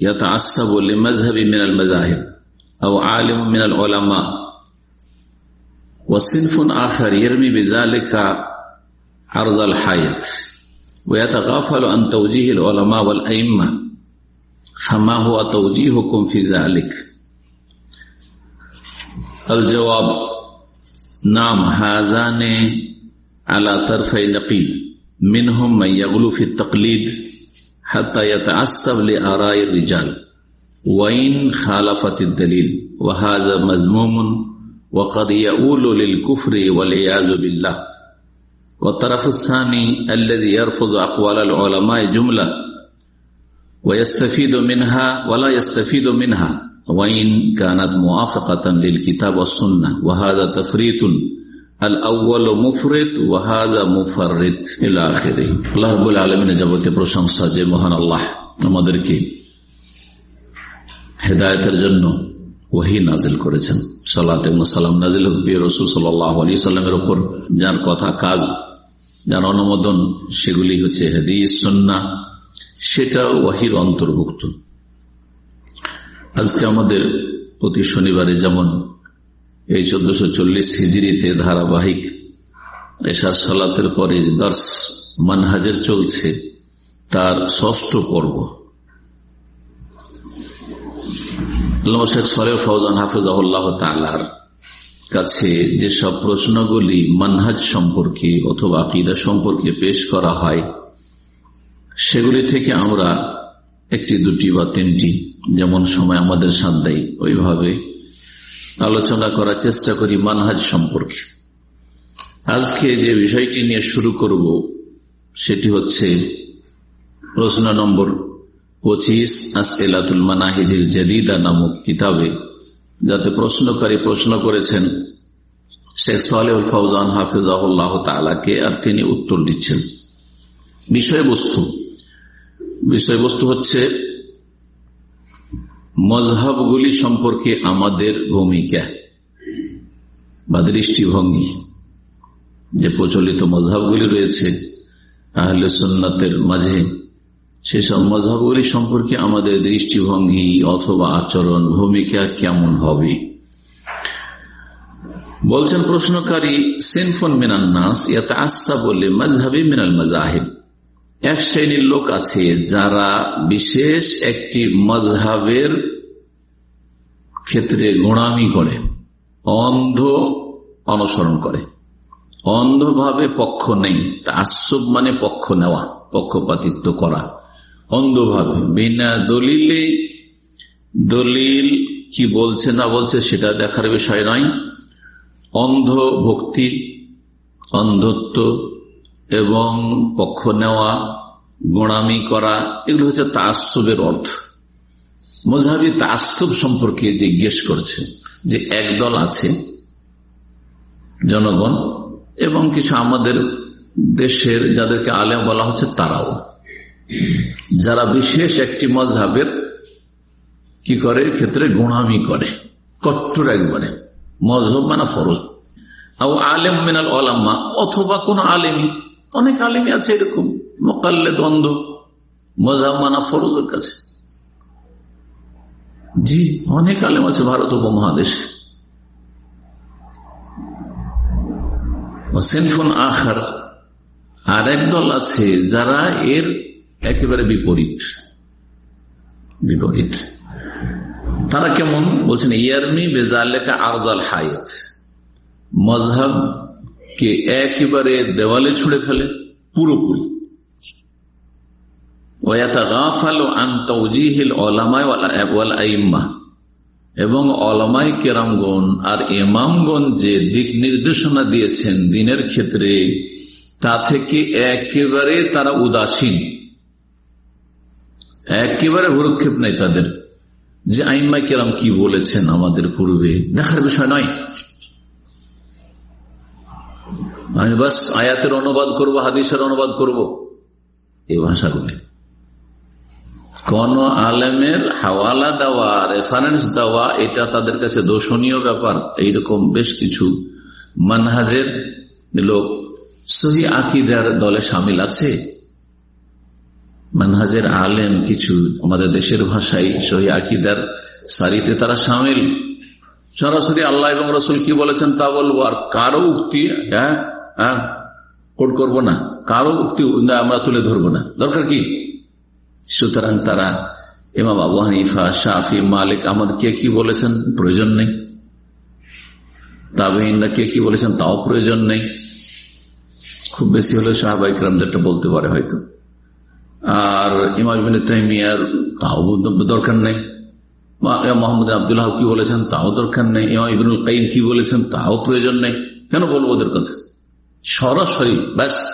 يتعصب لمذهب من المذاهب أو عالم من العلماء. وصنف آخر يرمي بذلك عرض الحياة ويتغافل عن توجيه العلماء والأئمة. فما هو توجيهكم في ذلك؟ الجواب نعم هذان على طرفي نقيض. منهم من يغلو في التقليد حتى يتعصب لآراء الرجال. وإن خالفت الدليل وهذا مذموم وقد يؤول للكفر والعياذ بالله. والطرف الثاني الذي يرفض أقوال العلماء جملة ويستفيد منها ولا يستفيد منها. وإن كانت موافقة للكتاب والسنة وهذا تفريط যাবতীয় প্রশংসা যে আল্লাহ আমাদেরকে হেদায়তের জন্য ওহি নাজিল করেছেন। সালাম নাজিল রসুল সাল্লামের ওপর যার কথা কাজ, যার অনুমোদন, সেগুলি হচ্ছে হাদিস সন্না সেটা ওয়াহির অন্তর্ভুক্ত। আজকে আমাদের প্রতি শনিবারে যেমন এই চোদ্দশো চল্লিশ হিজড়িতে ধারাবাহিক এশার সালাতের পরে দর্শ মানহাজের চলছে, তার ষষ্ঠ পর্ব। শেখ সরে ফৌজান হাফিজাহুল্লাহ তালার কাছে যেসব প্রশ্নগুলি মানহাজ সম্পর্কে অথবা আকিদা সম্পর্কে পেশ করা হয়, সেগুলি থেকে আমরা একটি, দুটি বা তিনটি যেমন সময় আমাদের সাথ দেয়, ওইভাবে আলোচনা করার চেষ্টা করি মানহাজ সম্পর্কে। আজকে যে বিষয়টি নিয়ে শুরু করব, সেটি হচ্ছে প্রশ্ন নম্বর পঁচিশ আসেলাতুল মানাহিজিল জাদিদা নামক কিতাবে। যাতে প্রশ্নকারী প্রশ্ন করেছেন, শেখ সালেউল ফৌজান হাফিজাহুল্লাহ তালাকে আর তিনি উত্তর দিচ্ছেন। বিষয়বস্তু। বিষয়বস্তু হচ্ছে মজহবগুলি সম্পর্কে আমাদের ভূমিকা বা দৃষ্টিভঙ্গি। যে প্রচলিত মজহবগুলি রয়েছে আহলে সন্ন্যতের মাঝে সেসব মজহবগুলি সম্পর্কে আমাদের দৃষ্টিভঙ্গি অথবা আচরণ, ভূমিকা কেমন হবে? বলছেন প্রশ্নকারী, সেনফোন মিনান নাস ইয়াতে আশা বলে মজহাবি মিনাল মজাহিব এক শ্রেণির লোক আছে যারা বিশেষ একটি মজহাবের ক্ষেত্রে গোড়ামি করে, অন্ধ অনুসরণ করে। অন্ধভাবে পক্ষ নেই আশ্রব মানে পক্ষ নেওয়া, পক্ষপাতিত্ব করা। অন্ধভাবে, বিনা দলিলে দলিল কি বলছে না বলছে সেটা দেখার বিষয় নয়। অন্ধ ভক্তি অন্ধত্ব এবং পক্ষ নেওয়া, গোড়ামি করা, এগুলো হচ্ছে তাসবের অর্থ। মজাবি তাসব সম্পর্কে জিজ্ঞেস করছে যে একদল আছে, জনগণ, এবং কিছু আমাদের দেশের যাদেরকে আলেম বলা হচ্ছে তারাও। যারা বিশেষ একটি মজাবের কি করে? ক্ষেত্রে গোড়ামি করে, কট্টর একবারে, মজহব মানে ফরজ। আলেম মিনাল আলাম্মা অথবা কোন আলেমী অনেক আলেমী আছে এরকম। মোকাল্লে দ্বন্দ্ব মজাব মানা ফরজের কাছে। জি, অনেক আলেম আছে ভারত উপমহাদেশ। সেনফোন আখার, আর দল আছে যারা এর একেবারে বিপরীত। বিপরীত। তারা কেমন? বলছেন, ইয়ারমি বেজালেকা আরদাল হায়াত। মজহাব কে একেবারে দেওয়ালে ছুড়ে ফেলে, পুরোপুরি। এবং অলামাই কেরামগণ আর এমামগণ যে দিক নির্দেশনা দিয়েছেন দিনের ক্ষেত্রে, তা থেকে একেবারে তারা উদাসীন। একেবারে ভুরুক্ষেপ নেই তাদের। যে আইম্মাই কেরাম কি বলেছেন আমাদের পূর্বে, দেখার বিষয় নয়। আমি বাস আয়াতের অনুবাদ করব, হাদিসের অনুবাদ করব। এই ভাষাগুলি। কোন আলেমের হাওয়ালা দেওয়া রেফারেন্স দেওয়া, এটা তাদের কাছে দোষণীয় ব্যাপার। এইরকম বেশ কিছু মানহাজের লোক সহি আকিদার দলে সামিল আছে। মানহাজের আলেম কিছু আমাদের দেশের ভাষায় সহি আকিদার সারিতে তারা সামিল। সরাসরি আল্লাহ এবং রসুল কি বলেছেন তা বলব, আর কারও উক্তি হ্যাঁ হ্যাঁ? কোট করব না। কারও উক্তি আমরা তুলে ধরবো না। দরকার কি? সুতরাং তারা ইমাম আবু হানিফা শাহি মালিক আমার কে কি বলেছেন? প্রয়োজন নেই। তাবেইনরা কে কি বলেছেন? তাও প্রয়োজন নেই। খুব বেশি হলে সাহাবাইকরামদেরটা বলতে পারে হয়তো। আর ইমাম তাইমিয়ার তাও দরকার নেই। মোহাম্মদ আবদুল্লাহ কি বলেছেন? তাও দরকার নেই। ইমাম ইবিনুল কাইম কি বলেছেন? তাও প্রয়োজন নেই। কেন বলব ওদের কথা? সরাসরি, ব্যাস,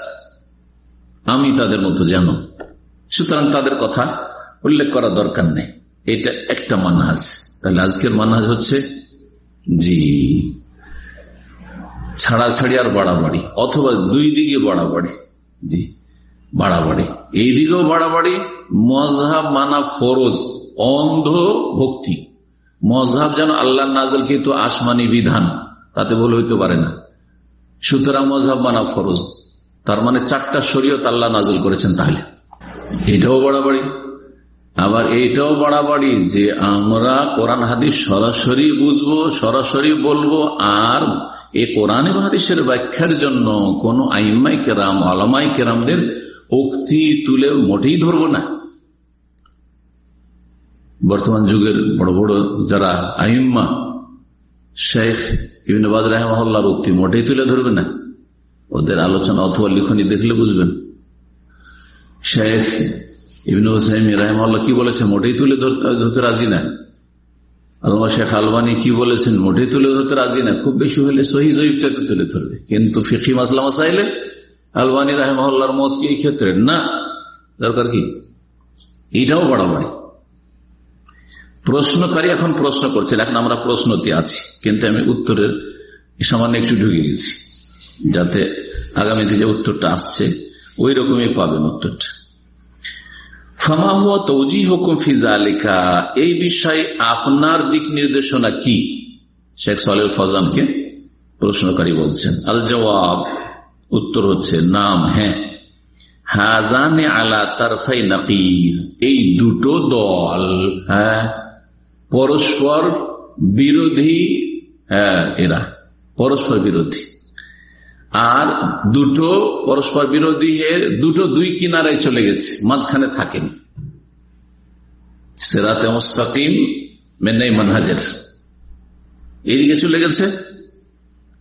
আমি তাদের মতো জানো সুতরাং তাদের কথা উল্লেখ করা দরকার নেই। এটা একটা মানহাজ। তাহলে আজকের মানহাজ হচ্ছে, জি, ছাড়াছাড়ি আর বাড়াবাড়ি, অথবা দুই দিকে বাড়াবাড়ি, জি, বাড়াবাড়ি। এই দিকেও বাড়াবাড়ি, মজহাব মানা ফরজ অন্ধ ভক্তি মজহাব যেন আল্লাহ নাজল কিন্তু আসমানি বিধান, তাতে বলে হইতে পারে না। সুতরাং মজহাব মানা ফরজ। তার মানে চারটা শরীয়ত আল্লাহ নাজল করেছেন তাহলে। এটাও বাড়াবাড়ি। আবার এইটাও বাড়াবাড়ি যে আমরা কোরআন হাদিস সরাসরি বুঝব, সরাসরি বলব, আর এই কোরআন হাদিসের ব্যাখ্যার জন্য কোন আইমাই কেরাম, আলামাই কেরামদের উক্তি তুলে মোটেই ধরব না। বর্তমান যুগের বড় বড় যারা আইম্মা, শেখ ইবিন বাজ রাহমাল্লার উক্তি মোটেই তুলে ধরবে না। ওদের আলোচনা অথবা লিখনি দেখলে বুঝবেন। শেখ ইবিন হুসাইম রাহমাল্লাহ কি বলেছেন মোটেই তুলে ধরতে রাজি না। আলমা শেখ আলবানি কি বলেছেন মোটেই তুলে ধরতে রাজি না। খুব বেশি হলে সহি জয়ীবটাকে তুলে ধরবে। কিন্তু ফিকি মাসলা মাসাইলে আলবানী রাহেমহল্লার মত কি ক্ষেত্রে? না। দরকার কি? এইটাও বাড়াবাড়ি। প্রশ্নকারী এখন প্রশ্ন করছেন এখন আমরা প্রশ্নতে আছি, কিন্তু আমি উত্তরের সামান্য একটু ঢুকে গেছি, যাতে আগামীতে যে উত্তরটা আসছে, ওই রকমই পাবেন উত্তরটা। ফামাহুয়া তৌজি হুকুম ফিজালিকা এই বিষয়ে আপনার দিক নির্দেশনা কি? শেখ সালের ফজানকে প্রশ্নকারী বলছেন। আল জবাব, উত্তর হচ্ছে, নাম হ্যাঁ। হাজানে আলা তারফাই নাকিজ, এই দুটো দল হ্যাঁ পরস্পর বিরোধী হ্যাঁ এরা পরস্পর বিরোধী। আর দুটো পরস্পর বিরোধী দুটো দুই কিনারায় চলে গেছে, মাঝখানে থাকেনি। সেরাতে মুস্তাকিম মেনাই মানহাজের। এইদিকে চলে গেছে,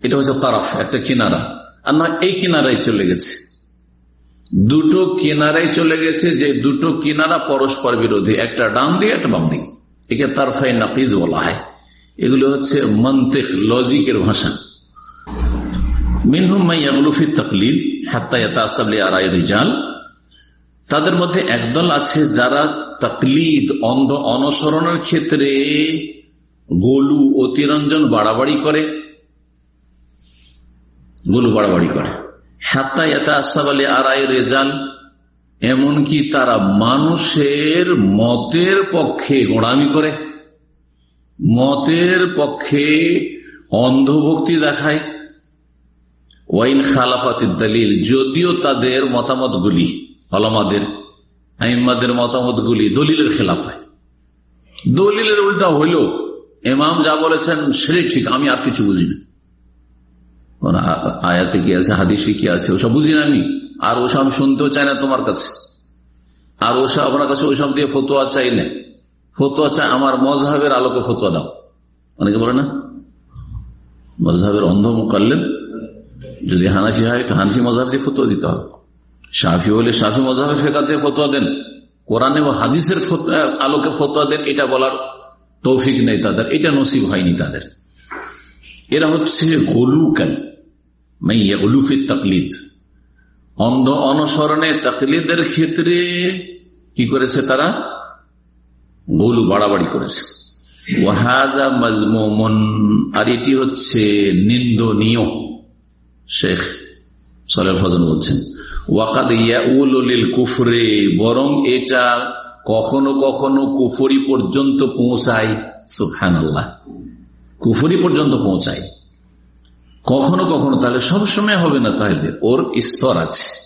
এটা হচ্ছে তারাফ, একটা কিনারা। আর না, এই কিনারায় চলে গেছে। দুটো কিনারায় চলে গেছে, যে দুটো কিনারা পরস্পর বিরোধী, একটা ডান দিকে, একটা বাম দিকে। একে তারফাই নাপিজ বলা হয়। এগুলো হচ্ছে মন্তেক লজিকের ভাষা। তাদের মধ্যে একদল আছে যারা তকলিদ, অন্ধ, অনুসরণের ক্ষেত্রে গোলু অতিরঞ্জন বাড়াবাড়ি করে। গোলু বাড়াবাড়ি করে। হাত্তা এতা আসাব আলী আড়াই রেজাল। এমনকি তারা মানুষের মতের পক্ষে গোড়ামি করে, মতের পক্ষে অন্ধভক্তি দেখায়। ওয়াইন খালাফাতের দলিল, যদিও তাদের মতামতগুলি আলামাদের, আইম্মাদের মতামতগুলি দলিলের খেলাফ হয়। দলিলের উল্টা হইল এমাম যা বলেছেন সে ঠিক, আমি আর কিছু বুঝি না। আয়াতে কি আছে, হাদিসে কি আছে, ওসব বুঝি না আমি। আর ওসব শুনতেও চায় না তোমার কাছে। আর ওসব আপনার কাছে ওইসব দিয়ে ফতোয়া চাই না। ফতোয়া চাই আমার মজহাবের আলোকে ফতোয়া দাও। অনেকে বলে না? মজহাবের অন্ধ মোকাল্লেন যদি হানাসি হয়, তো হানফি মজাহ দিয়ে ফতোয়া দিতে হবে। সাফি হলে সাফি মজাহের ফেকা দিয়ে ফতোয়া দেন। কোরআন এবং হাদিসের আলোকে ফতোয়া দেন, এটা বলার তৌফিক নেই তাদের। এটা নসিব হয়নি তাদের। এরা হচ্ছে গলুকারী মাইয়া গলুফির তাকলিদ। অন্ধ অনুসরণে তাকলিদের ক্ষেত্রে কি করেছে তারা? গলু বাড়াবাড়ি করেছে। ওয়াহাজা মাজমুমন, আর এটি হচ্ছে নিন্দনীয়, শেখ সলেফ ফজন বলছেন। ওয়াকাদ ইয়াউলিল কুফরে, বরং এটা কখনো কখনো কুফরি পর্যন্ত পৌঁছায় সুফহান আল্লাহ কুফরি পর্যন্ত পৌঁছায়। কখনো কখনো তাহলে সবসময় হবে না তাহলে। ওর স্তর আছে।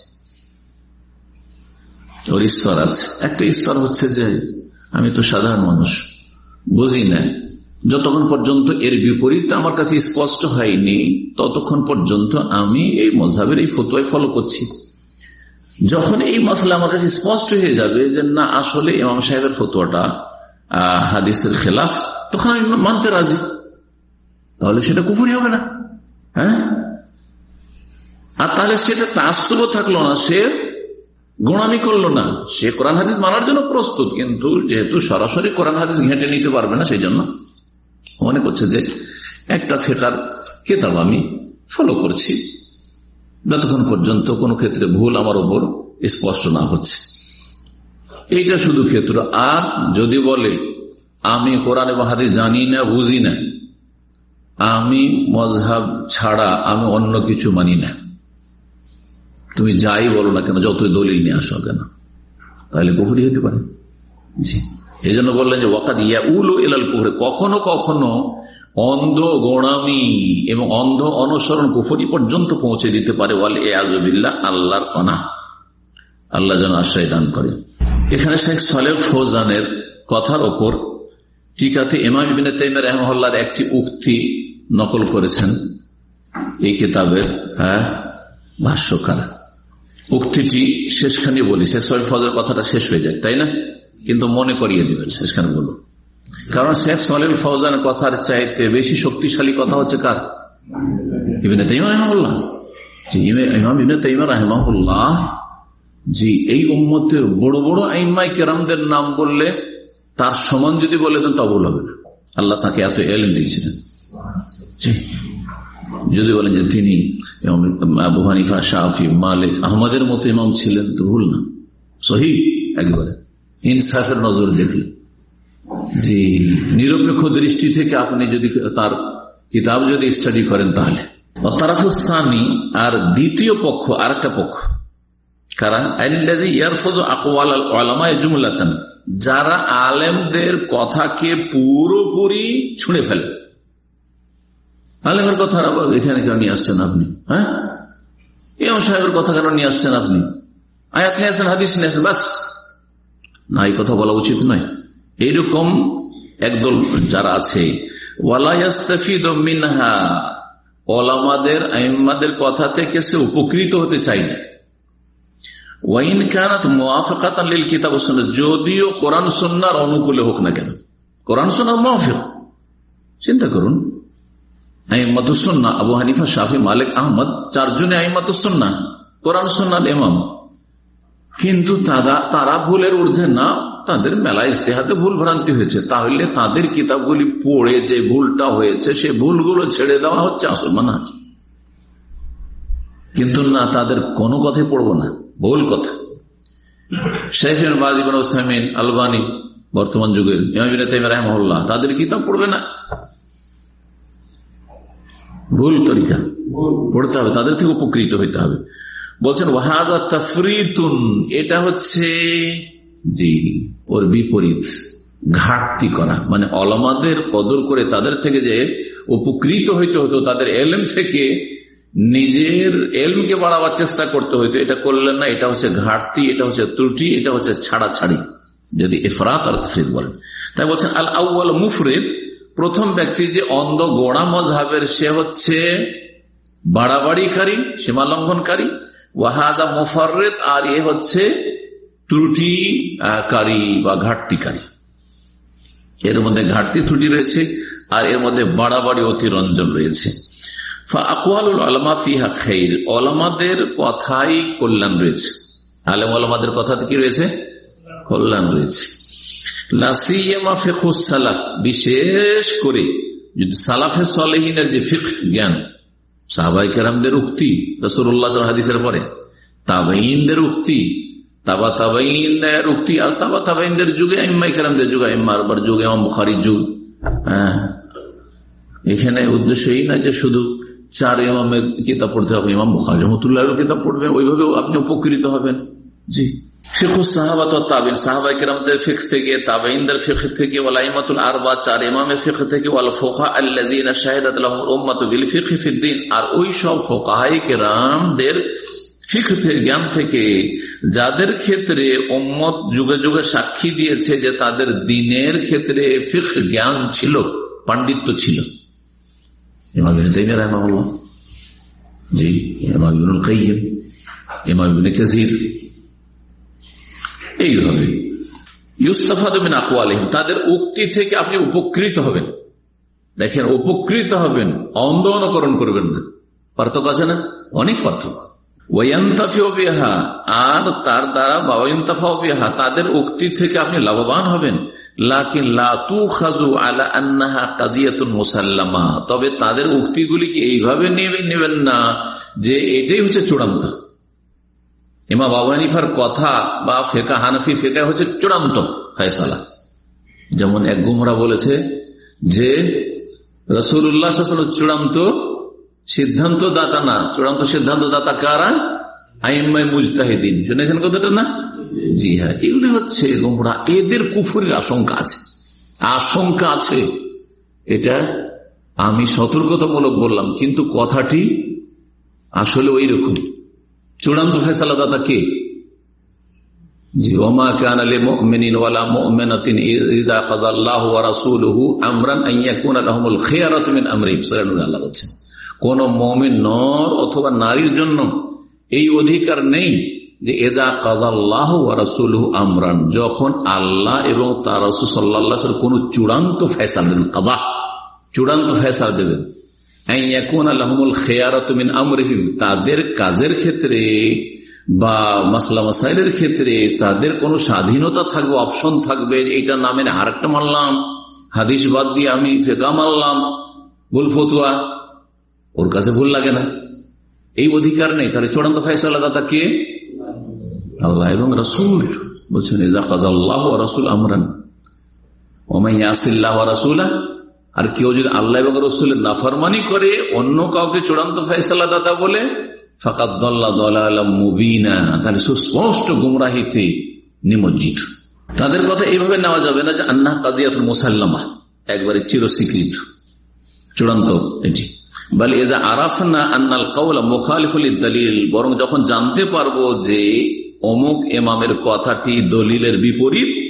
ওর স্তর আছে। একটা স্তর হচ্ছে যে, আমি তো সাধারণ মানুষ, বুঝি না। যতক্ষণ পর্যন্ত এর বিপরীত আমার কাছে স্পষ্ট হয়নি, ততক্ষণ পর্যন্ত আমি এই মজাবের এই ফতোয় ফলো করছি। যখন এই মশলা আমার কাছে স্পষ্ট হয়ে যাবে যে, না, আসলে ইমাম সাহেবের ফতোয়াটা হাদিসের খেলাফ, তখন আমি মানতে রাজি। তাহলে সেটা কুফুরি হবে না। হ্যাঁ? আর তাহলে সেটা তাসব থাকল না, সে গোড়ামি করল না। সে কোরআন হাদিস মানার জন্য প্রস্তুত, কিন্তু যেহেতু সরাসরি কোরআন হাদিস ঘেঁটে নিতে পারবে না, সেই জন্য মনে করছে যে একটা ফেকার কেতাব আমি ফলো করছি। যতক্ষণ পর্যন্ত কোনো ক্ষেত্রে ভুল আমার ওপর স্পষ্ট না হচ্ছে। এইটা শুধু ক্ষেত্র। আর যদি বলে, আমি কোরআন এবং জানি না, বুঝি না আমি মজহাব ছাড়া আমি অন্য কিছু মানি না। তুমি যাই বলো না কেন যতই দলিল নিয়ে আসো কেন তাহলে কুফুরি হতে পারে। জি। এই জন্য বললেন যে ওয়াকাদ ইয়া উল এলাল কুফরে কখনো কখনো অন্ধ গোড়ামি এবং অন্ধ অনুসরণ কুফরি পর্যন্ত পৌঁছে দিতে পারে। বলে এ আজবিল্লা আল্লাহর কনা আল্লাহ যেন আশ্রয় দান করে এখানে শেখ সালেফ ফৌজানের কথার ওপর টিকাতে ইমাম ইবিনে তাইমের রহমল্লার একটি উক্তি নকল করেছেন এই কিতাবের হ্যাঁ ভাষ্যকার। উক্তিটি শেষখানে বলি শেষ ফজর কথাটা শেষ হয়ে যায়, তাই না? কিন্তু মনে করিয়ে দিবেন, শেষখানে বলব কারণ শেখ সালেম ফৌজানের কথার চাইতে বেশি শক্তিশালী কথা হচ্ছে কার? ইবিনে তাইমা রহমুল্লাহ জি ইমাম ইবিনে তাইমা রহমাহুল্লাহ, জি, এই উম্মতের বড় বড় আইমাই কেরামদের নাম বললে তার সমান যদি বলে দেন তবল হবে না। আল্লাহ তাকে এত এলেন দিয়েছিলেন। যদি বলেন যে তিনি আবু হানিফা শাহি মালিক, আহমদের মতো ইমাম ছিলেন তো ভুল না। সহি একবারে। ইনসাফের নজর দেখলেন জি, নিরপেক্ষ দৃষ্টি থেকে আপনি যদি তার কিতাব যদি স্টাডি করেন তাহলে। তারাফুসানি আর দ্বিতীয় পক্ষ আর একটা পক্ষ কারণ যারা আলেমদের কথাকে পুরোপুরি ছুঁড়ে ফেলে। আলেমের কথা এখানে কেন নিয়ে আসছেন আপনি? হ্যাঁ? এম সাহেবের কথা কেন নিয়ে আসছেন আপনি? আয়াত নিয়ে আসেন হাদিস নিয়ে আসেন বাস। না, এই কথা বলা উচিত নয়। এইরকম একদল যারা আছে কথা থেকে সে উপকৃত হতে চাই না। ওয়াইন কিতাব যদিও কোরআন সন্ন্যার অনুকূলে হোক না কেন। কোরআন সন্ন্যার মোয়াফেক চিন্তা করুন আইমাতুসন্না আবু হানিফা শাহি মালিক, আহমদ চারজনে আইমাতুসন্না কোরআন সন্ন্যার এমাম কিন্তু তারা তারা ভুলের ঊর্ধ্বে না, তাদের মেলা ইস্তেহাতে ভুল ভ্রান্তি হয়েছে। তাহলে তাদের কিতাবগুলি পড়ে যে ভুলটা হয়েছে, সে ভুলগুলো ছেড়ে দেওয়া হচ্ছে আসল মানাজ কিন্তু না, তাদের কোনো কথাই পড়ব না। ভুল কথা। শেখ বাজিবন ওসামিন আলবানী, বর্তমান যুগের তাদের কিতাব পড়বে না। ভুল তরিকা। পড়তে হবে, তাদের থেকে উপকৃত হইতে হবে। বলছেন, ওয়াহাজা তফরিতুন এটা হচ্ছে জি, ওর বিপরীত, ঘাটতি করা। মানে অলমাদের কদর করে তাদের থেকে যে উপকৃত হইতে হতো তাদের এলএম থেকে নিজের এলমকে বাড়াবার চেষ্টা করতে হইতো। এটা করলেন না, এটা হচ্ছে ঘাটতি, এটা হচ্ছে ত্রুটি, এটা হচ্ছে ছাড়াছাড়ি। যদি এফরাত আর তফরিদ বলেন। তাই বলছেন, আল আউ্ল মুফরেদ প্রথম ব্যক্তি যে অন্ধ গোড়া মজহাবের, সে হচ্ছে বাড়াবাড়িকারী সীমা লঙ্ঘনকারী ওয়াহাদা মুফারেদ আর এ হচ্ছে ত্রুটিকারী বা ঘাটতিকারী। এর মধ্যে ঘাটতি ত্রুটি রয়েছে, আর এর মধ্যে বাড়াবাড়ি অতিরঞ্জন রয়েছে। কথাই কল্যাণ রয়েছে। আলেম আলমাদের কথাতে কি রয়েছে? কল্যাণ রয়েছে। বিশেষ করে যদি সালাফে সলেহিনের যে ফিক জ্ঞান সাহবাই কেরামদের উক্তি রসুল্লাহ হাদিসের পরে তাবাইনদের উক্তি, তাবা তাবাইনের উক্তি আর তাবা তাবাইনদের যুগে ইম্মাই কেরামদের যুগে ইম্মার যুগে বুখারির যুগ হ্যাঁ। এখানে উদ্দেশ্য এই না যে শুধু চার ইমামের কিতাব পড়তে হবে, ইমাম বুখারি রহমতুল্লাহ কিতাব পড়বেন ওইভাবেও আপনি উপকৃত হবেন। জি। থেকে থেকে চার থেকে ফোকা আর ফোকাহাই কেরামদের জ্ঞান থেকে, যাদের ক্ষেত্রে ওম্মত যুগে যুগে সাক্ষী দিয়েছে যে তাদের দিনের ক্ষেত্রে ফিক জ্ঞান ছিল, পাণ্ডিত্য ছিল। জি এইভাবে। ইউস্তাফাদিন আকুয়ালিম তাদের উক্তি থেকে আপনি উপকৃত হবেন। দেখেন, উপকৃত হবেন অন্ধ অনুকরণ করবেন না। পার্থক্য আছে না? অনেক পার্থক্য। আর তার দ্বারা বা তাদের উক্তি থেকে আপনি লাভবান হবেন। মুসাল্লামা। তবে তাদের উক্তিগুলিকে এইভাবে নেবেন না, যে এটাই হচ্ছে চূড়ান্ত? ইমা বাবানিফার কথা বা ফেকা হানফি, ফেকা হচ্ছে চূড়ান্ত ফয়সালা। যেমন এক গুমরা বলেছে যে রসুল্লাহ চূড়ান্ত সিদ্ধান্ত দাতা না। চূড়ান্ত সিদ্ধান্ত দাতা কারা? আইম্মাই মুজতাহিদিন। শুনেছেন কথাটা না? জি হ্যাঁ। এগুলি হচ্ছে এদের কুফুরের আশঙ্কা আছে। আশঙ্কা আছে। এটা আমি সতর্কতামূলক বললাম, কিন্তু কথাটি আসলে ওই রকম চূড়ান্ত ফেসালা দাদা কে? জি, ওমা কান আলী মুমিনিন ওয়ালা মুমিনাতিন ইযা কাদাল্লাহু ওয়া রাসূলুহু আমরান আইয়াকুনা লাহুমুল খিয়ারাতু মিন আমরিহিম। সুবহানাল্লাহ আল্লাহ বলেছেন কোন মমিন নর অথবা নারীর জন্য এই অধিকার নেই যে এদা কাদাল্লাহ রাসুল আমরান, যখন আল্লাহ এবং তার রসুল্লাহ কোন চূড়ান্ত ফেসাল দেবেন। কাদা, চূড়ান্ত ফেসাল দেবেন। তাদের কাজের ক্ষেত্রে বা মাসলা মাসাইলের ক্ষেত্রে তাদের কোনো স্বাধীনতা থাকবে, অপশন থাকবে। এইটা নামের আরেকটা মানলাম। হাদিস বাদ দিয়ে আমি ফেকা মানলাম। ভুল ফতুয়া, ওর কাছে ভুল লাগে না। এই অধিকার নেই। তাহলে চূড়ান্ত ফাইসাল্লাহ দাতা কে? আল্লাহ এবং রসুল। বলছেন রসুল আমরান। আর কেউ যদি আল্লাহ এবং রসুলের নাফরমানি করে, অন্য কাউকে চূড়ান্ত ফাইসাল্লা দাতা বলে মুবিনা, তাহলে সুস্পষ্ট নিমজ্জিত। তাদের কথা নেওয়া যাবে না যে একবারে চূড়ান্ত বলে আন্নাল কাউলা দলিল, বরং যখন জানতে পারব যে অমুক এমামের কথাটি দলিলের বিপরীত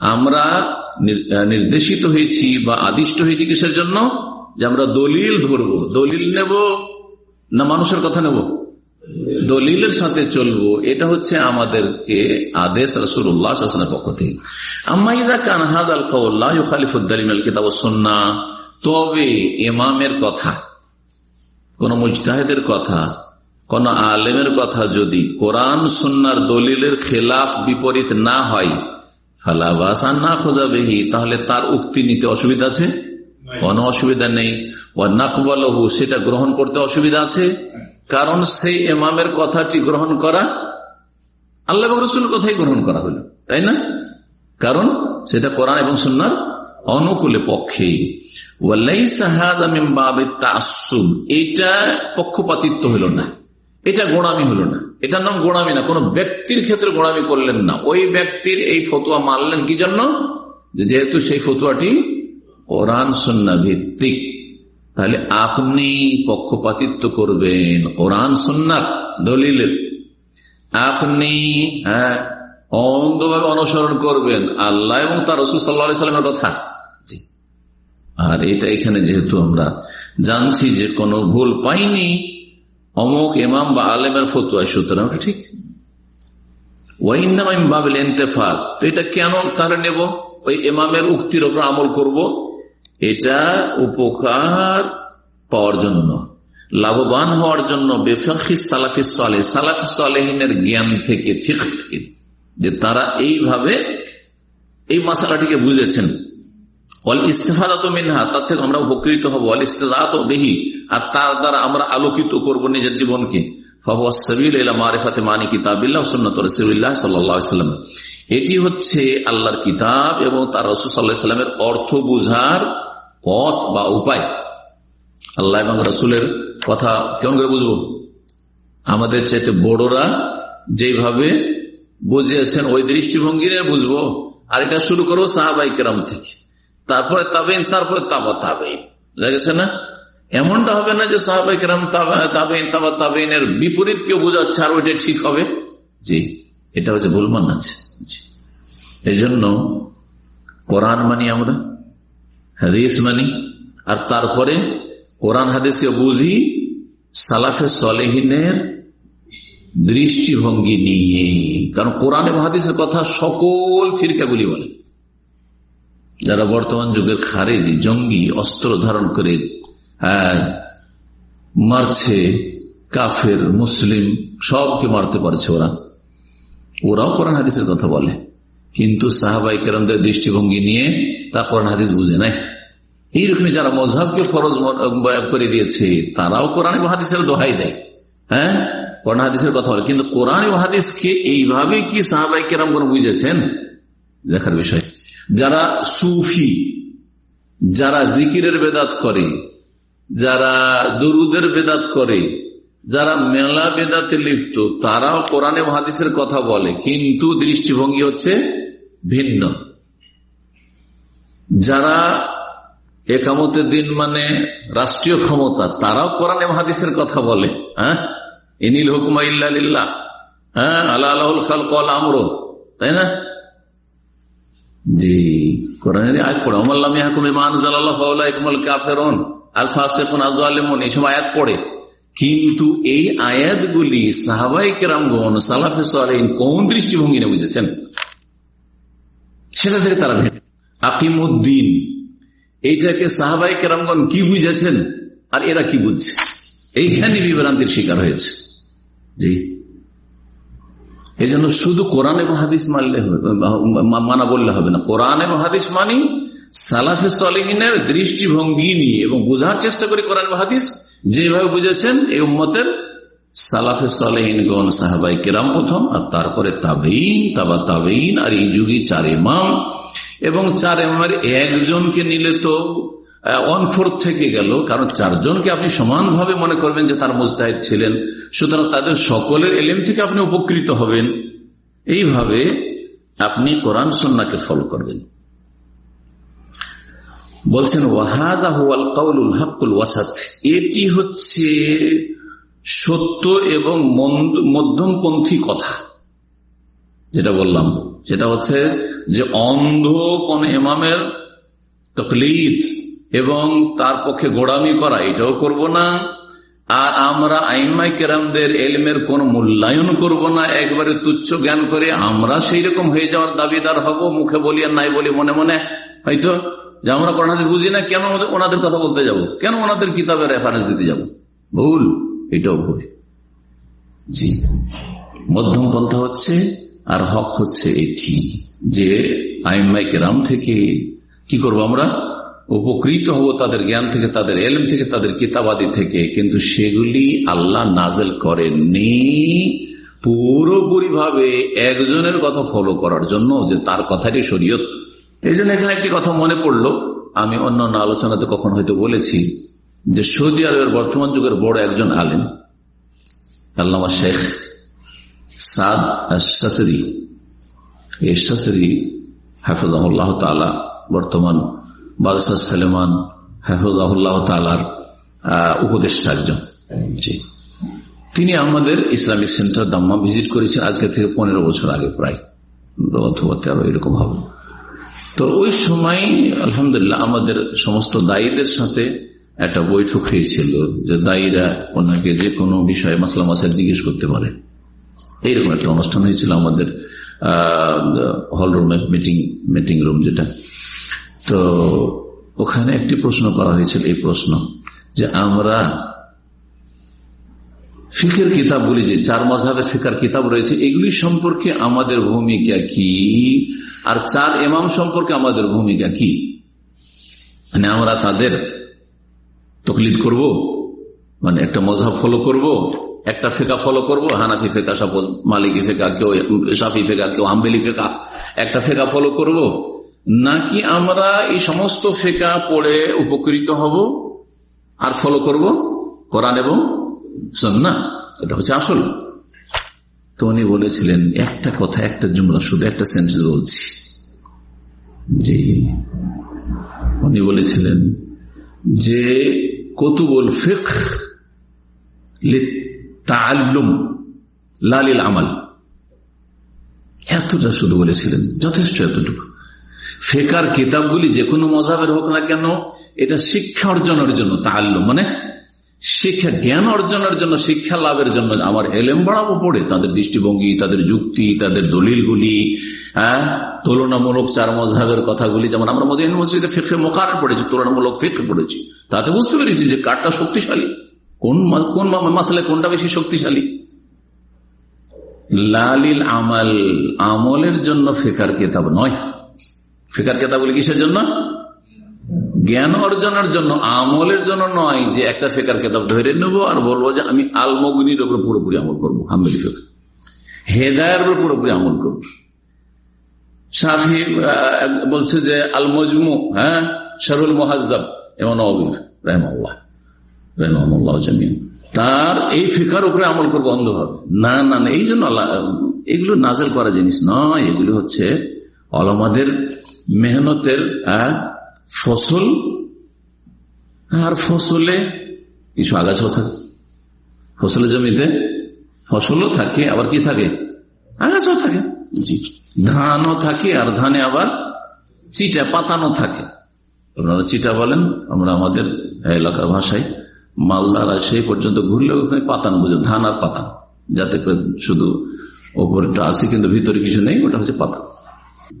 আমরা নির্দেশিত হয়েছি বা আদিষ্ট হয়েছি কিসের জন্য? যে আমরা দলিল ধরবো। দলিল নেব না মানুষের কথা নেব? দলিলের সাথে চলবো। এটা হচ্ছে আমাদেরকে আদেশ রসুল্লাহ পক্ষ থেকে। আম্মাইদা কানহাদ আল খালিফুদ্দালিম কিতাব সন্না তবে এমামের কথা, কোন মুজতাহেদের কথা কোন আলেমের কথা যদি কোরআন সন্ন্যার দলিলের খেলাফ বিপরীত না হয় ফালাবাস না খোঁজাবেহি তাহলে তার উক্তি নিতে অসুবিধা আছে? কোন অসুবিধা নেই। নাকবালহু, সেটা গ্রহণ করতে অসুবিধা আছে? কারণ সেই এমামের কথাটি গ্রহণ করা, আল্লাহ রসুল কথাই গ্রহণ করা হলো, তাই না? কারণ সেটা কোরআন এবং সন্ন্যার অনুকূলে পক্ষে। এইটা পক্ষপাতিত্ব হলো না। এটা গোড়ামি হলো না। এটার নাম গোড়ামি না, কোন ব্যক্তির ক্ষেত্রে গোড়ামি করলেন না। ওই ব্যক্তির এই ফতুয়া মানলেন কি জন্য? যেহেতু সেই ফতুয়াটি কোরআন সন্না ভিত্তিক, তাহলে আপনি পক্ষপাতিত্ব করবেন কোরআন সন্ন্যাত দলিলের। আপনি হ্যাঁ অন্ধভাবে অনুসরণ করবেন আল্লাহ এবং তার রসুল সাল্লা সাল্লামের কথা। আর এটা এখানে যেহেতু আমরা জানছি যে কোনো ভুল পাইনি অমুক ইমাম বা আলেমের ফতুয়া, সুতরাং ঠিক। ওয়াইনাম বাবিল ইন্তেফাক। তো এটা কেন তাহলে নেব? ওই ইমামের উক্তির ওপর আমল করব? এটা উপকার পাওয়ার জন্য। লাভবান হওয়ার জন্য বেফি সালাফি সালে জ্ঞান থেকে ফিক থেকে, যে তারা এইভাবে এই মশালাটিকে বুঝেছেন। অল ইস্তেফাদত মিনহা, তার থেকে আমরা উপকৃত হব। অল ইস্তেজাত বেহি আর তার দ্বারা আমরা আলোকিত করব নিজের জীবনকে। এটি হচ্ছে আল্লাহর কিতাব এবং তার রসুসাল্লাহামের অর্থ বুঝার পথ বা উপায়। আল্লাহ এবং রসুলের কথা কেমন করে বুঝব? আমাদের চাইতে বড়রা যেভাবে বুঝিয়েছেন, ওই দৃষ্টিভঙ্গি বুঝব। আর এটা শুরু করব সাহাবাই কেরাম থেকে। তারপরে তাবেন তারপরে তাবা তাবেন গেছে না? এমনটা হবে না যে সাহাবাই কেরাম তাবেন তাবা তাবেনের বিপরীত কেউ বোঝাচ্ছে আর ওইটা ঠিক হবে? জি, এটা হচ্ছে ভুলমান আছে এই জন্য কোরআন মানি আমরা, হাদিস মানি, আর তারপরে কোরআন হাদিসকে বুঝি সালাফে সলেহিনের দৃষ্টিভঙ্গি নিয়ে। কারণ কোরআন এবং হাদিসের কথা সকল ফিরকাগুলি বলে। যারা বর্তমান যুগের খারেজি, জঙ্গি, অস্ত্র ধারণ করে মারছে কাফের, মুসলিম, সবকে মারতে পারছে ওরা। ওরাও কোরআন হাদিসের কথা বলে। কিন্তু সাহাবাই কেরামদের দৃষ্টিভঙ্গি নিয়ে তা কোরআন হাদিস বুঝে নেয় এইরকমই যারা মজাবকে ফরজ করে দিয়েছে, তারাও কোরআন হাদিসের দোহাই দেয়। হ্যাঁ কোরআন হাদিসের কথা বলে। কিন্তু কোরআন হাদিসকে এইভাবে কি সাহাবাই কেরাম কোন বুঝেছেন? দেখার বিষয়। যারা সুফি, যারা জিকিরের বেদাত করে যারা দরুদের বেদাত করে, যারা মেলা বেদাতে লিপ্ত, তারাও কোরআন হাদিসের কথা বলে, কিন্তু দৃষ্টিভঙ্গি হচ্ছে ভিন্ন। যারা একামতের দিন মানে রাষ্ট্রীয় ক্ষমতা, তারাও কোরআন হাদিসের কথা বলে হ্যাঁ? ইনিল হুকুমা ইল্লা হ্যাঁ? আল্লাহ আল্লাহুল খাল কল আমর, তাই না? জি, কোরআনের আয়াত পড়ে ইমান জালাল্লাহ ফাউলা ইকমাল কাফেরুন। আল ফাসিকুন আযলিমুন এই সময় আয়াত পড়ে। কিন্তু এই আয়াতগুলি সাহাবাই দৃষ্টিভঙ্গি নিয়ে বুঝেছেন? সেটা তারা এইটাকে সাহাবাই কি বুঝেছেন আর এরা কি বুঝছে? এইখানে বিভ্রান্তির শিকার হয়েছে। এই জন্য শুধু কোরআন এবং হাদিস মানলে মানা বললে হবে না। কোরআন এবং মানি সালাফে সালিহিনের দৃষ্টিভঙ্গি নিয়ে এবং বোঝার চেষ্টা করি কোরআন হাদিস যেভাবে বুঝেছেন এই উম্মতের সালাফে সালেহিনগণ সাহাবাই কেরাম প্রথম, আর তারপরে তাবেইন তাবা তাবেইন আর এই যুগে চার ইমাম। এবং চার ইমামের একজনকে নিলে তো ওয়ান ফোর্থ থেকে গেল, কারণ চারজনকে আপনি সমানভাবে মনে করবেন যে তার মুস্তাহিদ ছিলেন। সুতরাং তাদের সকলের এলেম থেকে আপনি উপকৃত হবেন। এইভাবে আপনি কোরআন, সন্নাকে ফলো করবেন। বলছেন এটি হচ্ছে সত্য এবং মধ্যমপন্থী কথা যেটা বললাম। সেটা হচ্ছে যে অন্ধ কোন এমামের তকলিদ এবং তার পক্ষে গোড়ামি করা, এটাও করব না। আর আমরা আইমাই কেরামদের এলমের কোন মূল্যায়ন করব না, একবারে তুচ্ছ জ্ঞান করে আমরা সেই রকম হয়ে যাওয়ার দাবিদার হব, মুখে বলি আর নাই বলি মনে মনে, হয়তো? যে আমরা কোরআন বুঝি না, কেন ওনাদের কথা বলতে যাব? কেন ওনাদের কিতাবের রেফারেন্স দিতে যাব? ভুল। এটাও ভুল। জি। মধ্যম পন্থা হচ্ছে আর হক হচ্ছে এটি, যে আইমাই কেরাম থেকে কি করব আমরা? উপকৃত হব তাদের জ্ঞান থেকে, তাদের এলম থেকে, তাদের কিতাবাদি থেকে। কিন্তু সেগুলি আল্লাহ নাজেল করেননি পুরোপুরি ভাবে একজনের কথা ফলো করার জন্য যে তার কথাটি শরীয়ত এই জন্য এখানে একটি কথা মনে পড়ল। আমি অন্য অন্য আলোচনাতে কখন হয়তো বলেছি যে সৌদি আরবের বর্তমান যুগের বড় একজন আলেম, আল্লামা শেখ সাদ শাসরি এই শাসরি হাফিজাহুল্লাহ তালা বর্তমান বাদশাহ সালেমান হাফিজাহুল্লাহ তালার উপদেষ্টা একজন। তিনি আমাদের ইসলামিক সেন্টার দাম্মা ভিজিট করেছেন আজকে থেকে পনেরো বছর আগে প্রায়। অথবা তেরো এরকম হবে। তো ওই সময়, আলহামদুলিল্লাহ, আমাদের সমস্ত দায়ীদের সাথে একটা বৈঠক হয়েছিল যে দায়ীরা ওনাকে যে কোনো বিষয়ে মাসলা মাসায় জিজ্ঞেস করতে পারে। এইরকম একটা অনুষ্ঠান হয়েছিল আমাদের হল রুমে মিটিং মিটিং রুম যেটা। তো ওখানে একটি প্রশ্ন করা হয়েছিল, এই প্রশ্ন যে আমরা ফিকের কিতাবগুলি যে, চার মজাবের ফিকার কিতাব রয়েছে, এগুলি সম্পর্কে আমাদের ভূমিকা কি? আর চার এমাম সম্পর্কে আমাদের ভূমিকা কি? মানে আমরা তাদের তকলিদ করব মানে একটা মজাব ফলো করব, একটা ফেকা ফলো করব, হানাফি ফেকা, সাপোজ মালিকি ফেকা, কেউ সাফি ফেকা, কেউ আম্বেলি ফেকা, একটা ফেকা ফলো করব, নাকি আমরা এই সমস্ত ফেকা পড়ে উপকৃত হব আর ফলো করব? কোরআন এবং সন্না এটা হচ্ছে আসল। তো উনি বলেছিলেন, একটা কথা, একটা জুমলা, শুধু একটা সেন্টেন্স বলছি। জি। উনি বলেছিলেন যে, কতুবল ফিক তাল্লুম লালিল আমাল এতটা শুধু বলেছিলেন, যথেষ্ট এতটুকু। ফেকার কিতাবগুলি যে কোনো মজাবের হোক না কেন, এটা শিক্ষা অর্জনের জন্য তাল্লুম মানে শিক্ষা জ্ঞান অর্জনের জন্য, শিক্ষা লাভের জন্য আমার এলেম বাড়াবো পড়ে। তাদের দৃষ্টিভঙ্গি, তাদের যুক্তি, তাদের দলিলগুলি হ্যাঁ? তুলনামূলক চার মজাহের কথাগুলি, যেমন আমরা মদিন মসজিদে ফেফে মোকার পড়েছি, তুলনামূলক ফেক পড়েছি। তাতে বুঝতে পেরেছি যে কারটা শক্তিশালী। কোন কোন মাসলে কোনটা বেশি শক্তিশালী? লালিল আমাল, আমলের জন্য ফেকার কেতাব নয়। ফেকার কেতাবগুলি কিসের জন্য? জ্ঞান অর্জনের জন্য, আমলের জন্য নয় যে একটা ফেকার কেতাব ধরে নেব আর বলব যে আমি আলমগ্নির উপর পুরোপুরি আমল করব, হাম্বেলি ফেকার হেদায়ের উপর পুরোপুরি আমল করব। সাফি বলছে যে আল মজমু হ্যাঁ শারুল মহাজাব এমন অবির রহমাল্লাহ রহমাল্লাহ জামিন। তার এই ফিকার উপরে আমল করব অন্ধভাবে। না না না, এই জন্য এগুলো নাজেল করা জিনিস নয়, এগুলো হচ্ছে অলমাদের মেহনতের ফসল? আর ফসলে কিছু আগাছাও থাকে। ফসলের জমিতে ফসলও থাকে আবার কি থাকে? আগাছাও থাকে। জি। ধানও থাকে আর ধানে আবার চিটা পাতানো থাকে। আপনারা চিটা বলেন আমরা আমাদের এলাকার ভাষায় মালদার সেই পর্যন্ত ঘুরলে ওখানে পাতান বুঝে ধান আর পাতান। যাতে শুধু ওপরটা আছে কিন্তু ভিতরে কিছু নেই ওটা হচ্ছে পাতান।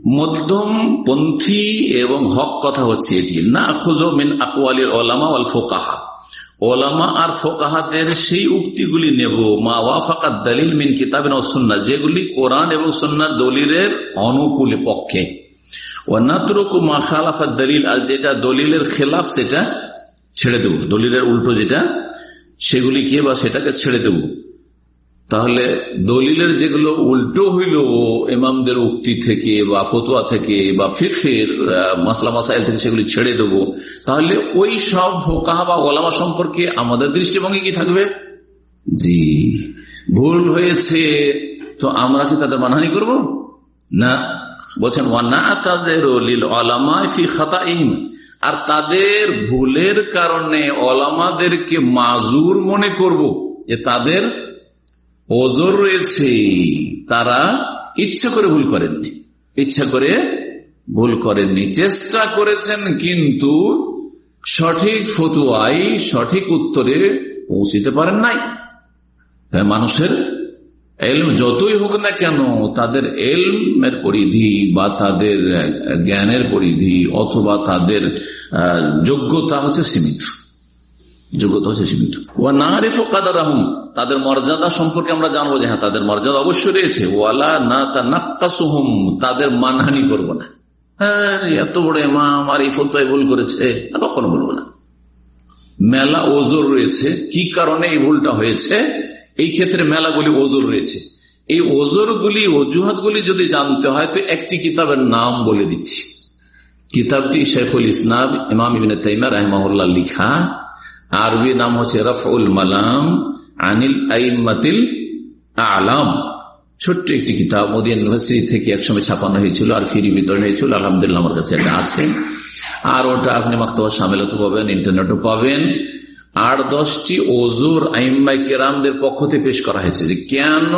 মধ্যমপন্থী এবং হক কথা হচ্ছে এটি। না মিন আকওয়ালির ওলামা ওয়াল ফোকাহা। ওলামা আর ফোকাহাদের সেই উক্তিগুলি নেব। মা ওয়াফাকাত দলিল মিন কিতাব সন্না যেগুলি কোরআন এবং সন্ন্যার দলিলের অনুকূলে পক্ষে। মা খালাফা দলিল, আর যেটা দলিলের সেটা ছেড়ে দেব। দলিলের উল্টো যেটা সেগুলিকে বা সেটাকে ছেড়ে দেব। তাহলে দলিলের যেগুলো উল্টো হইল ইমামদের উক্তি থেকে বা ফতুয়া থেকে বা ফিফের মাসলা মাসাইল থেকে সেগুলি ছেড়ে দেবো, তাহলে ওই সব কাহা বা ওলামা সম্পর্কে আমাদের দৃষ্টিভঙ্গি কি থাকবে? জি। ভুল হয়েছে, তো আমরা কি তাদের মানহানি করব? না। বলছেন আর তাদের ভুলের কারণে অলামাদেরকে মাজুর মনে করব যে তাদের ওজোর রয়েছে, তারা ইচ্ছা করে ভুল করেননি। ইচ্ছা করে ভুল করেননি। চেষ্টা করেছেন, কিন্তু সঠিক ফতুয়াই, সঠিক উত্তরে পৌঁছিতে পারেন নাই। মানুষের এলম যতই হোক না কেন, তাদের এলমের পরিধি বা তাদের জ্ঞানের পরিধি অথবা তাদের যোগ্যতা হচ্ছে সীমিত। যোগ্যতা হচ্ছে সীমিত ও না রেফো কাদার আহম তাদের মর্যাদা সম্পর্কে আমরা জানব যে হ্যাঁ তাদের মর্যাদা অবশ্যই রয়েছে। ওয়ালা না তা নাক্কাসুহম তাদের মানহানি করব না। হ্যাঁ এত বড় এমাম আর এই ফতায় ভুল করেছে কখনো বলব না। মেলা ওজোর রয়েছে, কি কারণে এই ভুলটা হয়েছে? এই ক্ষেত্রে মেলাগুলি ওজোর রয়েছে। এই ওজোর গুলি অজুহাত গুলি যদি জানতে হয়, তো একটি কিতাবের নাম বলে দিচ্ছি। কিতাবটি শেখুল ইসলাম, ইমাম ইবিন তাইমা রহমাউল্লাহ লিখা। আরবি নাম হচ্ছে রফউল মালাম আনিল আইমাতিল আলাম। ছোট্ট একটি কিতাব মোদী ইউনিভার্সিটি থেকে একসময় ছাপানো হয়েছিল আর ফিরি বিতরণ হয়েছিল। আলহামদুলিল্লাহ আমার কাছে এটা আছে। আর ওটা আপনি মাক্তবা সামেলাতে পাবেন, ইন্টারনেটও পাবেন। আট দশটি ওজুর আইম্মাই কেরামদের পক্ষ থেকে পেশ করা হয়েছে যে কেন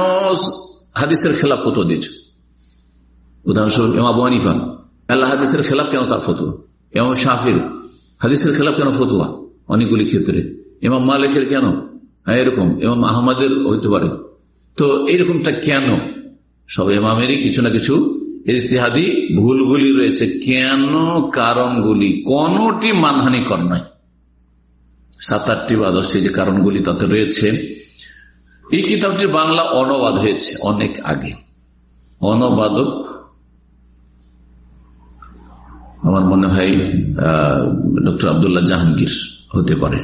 হাদিসের খেলাফ ফতো দিয়েছে? উদাহরণস্বরূপ এমা বনিফা আল্লাহ হাদিসের খেলাফ কেন তার ফতুয়া? এমা শাফির হাদিসের খেলাফ কেন ফতুয়া? অনেকগুলি ক্ষেত্রে। এমাম মালিকের কেন? হ্যাঁ এরকম। এমাম আহমদের হইতে পারে। তো এইরকমটা কেন? সব এমামেরই কিছু না কিছু ইস্তেহাদি ভুলগুলি রয়েছে। কেন কারণগুলি কোনটি মানহানিকর নয়। সাত, আটটি বা দশটি যে কারণগুলি তাতে রয়েছে। এই কিতাবটি বাংলা অনবাদ হয়েছে অনেক আগে। অনবাদক আমার মনে হয় ডক্টর আবদুল্লাহ জাহাঙ্গীর। হতে পারে।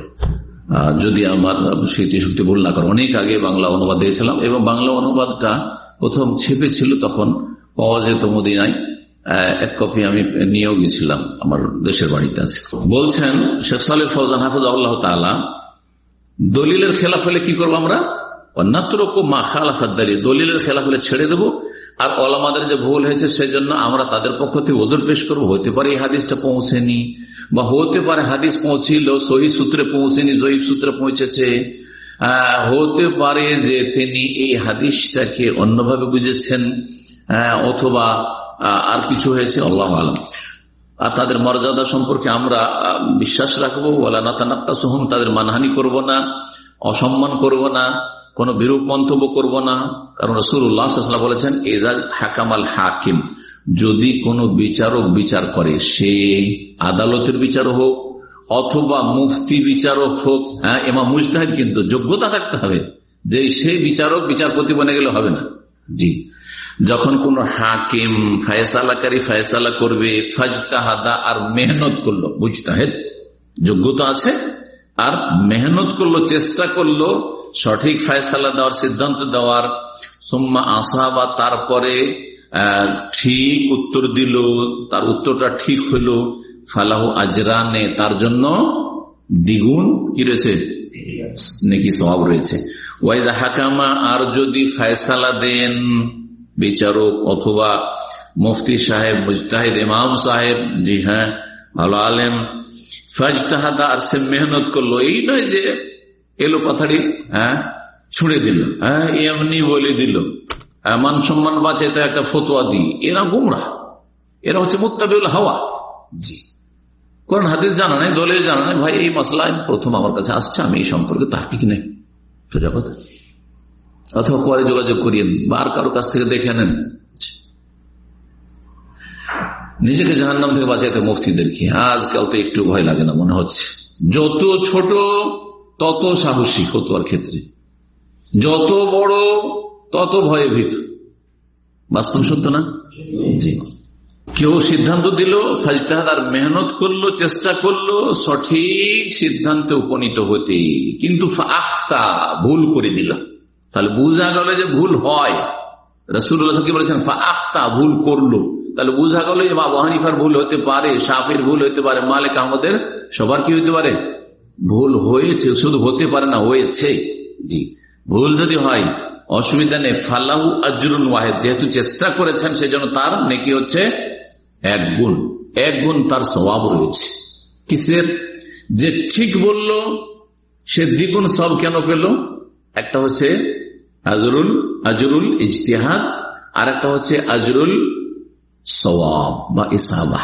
যদি আমার স্মৃতি শক্তি ভুল না করে। অনেক আগে বাংলা অনুবাদ দিয়েছিলাম এবং বাংলা অনুবাদটা প্রথম ছেপে ছিল তখন পাওয়া যেত মদিনায়। এক কপি আমি নিয়েও গেছিলাম আমার দেশের বাড়িতে আছে বলছেন শেখ সালে ফৌজান হাফিজ আল্লাহ তালা দলিলের খেলাফ হলে কি করব আমরা? দলিলের হলে ছেড়ে দেবো। আর ওলামাদের যে ভুল হয়েছে সেজন্য আমরা তাদের পক্ষ থেকে ওজন পেশ করব। হতে পারে এই হাদিসটা পৌঁছেনি, বা হতে পারে হাদিস পৌঁছিল সহি সূত্রে পৌঁছেনি জয়ীব সূত্রে পৌঁছেছে। হতে পারে যে তিনি এই হাদিসটাকে অন্যভাবে বুঝেছেন অথবা আর কিছু হয়েছে, আল্লাহ আলম। আর তাদের মর্যাদা সম্পর্কে আমরা বিশ্বাস রাখব। ওলা নাতা সোহম তাদের মানহানি করব না, অসম্মান করব না। কোন বিরূপ মন্তব্য করব না। কারণ রসুল্লাহ বলেছেন এজাজ হাকামাল হাকিম যদি কোনো বিচারক বিচার করে, সে আদালতের বিচার হোক অথবা মুফতি বিচারক হোক হ্যাঁ এমা মুজতাহিদ কিন্তু যোগ্যতা থাকতে হবে যে সে বিচারক, বিচারপতি বনে গেলে হবে না। জি। যখন কোন হাকিম ফায়সালাকারী ফায়সালা করবে, ফাজতাহাদা আর মেহনত করল বুঝতাহেদ যোগ্যতা আছে, আর মেহনত করল, চেষ্টা করল সঠিক ফায়সালা দেওয়ার সিদ্ধান্ত দেওয়ার, সোম্মা আসা বা তারপরে ঠিক উত্তর দিল, তার উত্তরটা ঠিক হইল, ফালাহু আজরানে, তার জন্য দ্বিগুণ কি রয়েছে? নাকি সব রয়েছে। ওয়াইদা হাকামা, আর যদি ফায়সালা দেন, বিচারক অথবা মুফতি সাহেব, মুজতাহিদ ইমাম সাহেব, জি হ্যাঁ ভালো আলেম, ফাজতাহাদা, আর সে মেহনত করল। এই নয় যে এলো পাথাড়ি হ্যাঁ ছুঁড়ে দিল হ্যাঁ এমনি বলে দিল। মান সম্মান বাঁচে তো একটা ফতোয়া দিই। এরা গুমরা। এরা হচ্ছে মুতাবিউল হাওয়া। জি। কোন হাদিস জানা নেই দলের জানা নেই। ভাই, এই মশলা প্রথম আমার কাছে আসছে, আমি এই সম্পর্কে তাহকিক নেই। সোজা কথা। অথবা পরে যোগাযোগ করিয়েন বা আর কারও কাছ থেকে দেখে নেন। নিজেকে জাহান্নাম থেকে বাঁচাইতে মুফতিদেরকে আজকাল তো একটু ভয় লাগে না, মনে হচ্ছে। যত ছোট তত সাহসী ফতুয়ার ক্ষেত্রে। যত বড়, তত ভয়ে ভীত। বাস্তব সত্য না? জি। কেউ সিদ্ধান্ত দিল ফাজতাহাদ আর মেহনত করল, চেষ্টা করল, সঠিক সিদ্ধান্তে উপনীত হতে কিন্তু আখতা ভুল করে দিল। তাহলে বুঝা গেল যে ভুল হয়। রসুল্লাহ কি বলেছেন? আখতা ভুল করল। তাহলে বুঝা গেল যে বাবু হানিফার ভুল হতে পারে সাফির ভুল হতে পারে, মালিক আহমদের, সবার কি হতে পারে? ভুল হয়েছে, শুধু হতে পারে না, হয়েছে। জি। ভুল যদি হয়, অসুবিধা নেই। ফালাহু আজরুন ওয়াহেদ, যেহেতু চেষ্টা করেছেন সেই জন্য তার নেকি হচ্ছে এক গুণ। এক গুণ তার স্বভাব রয়েছে। কিসের? যে ঠিক বলল, সে দ্বিগুণ সব কেন পেল? একটা হচ্ছে আজরুল আজরুল ইজতিহাদ আর একটা হচ্ছে আজরুল সওয়াব বা ইসাবাহ।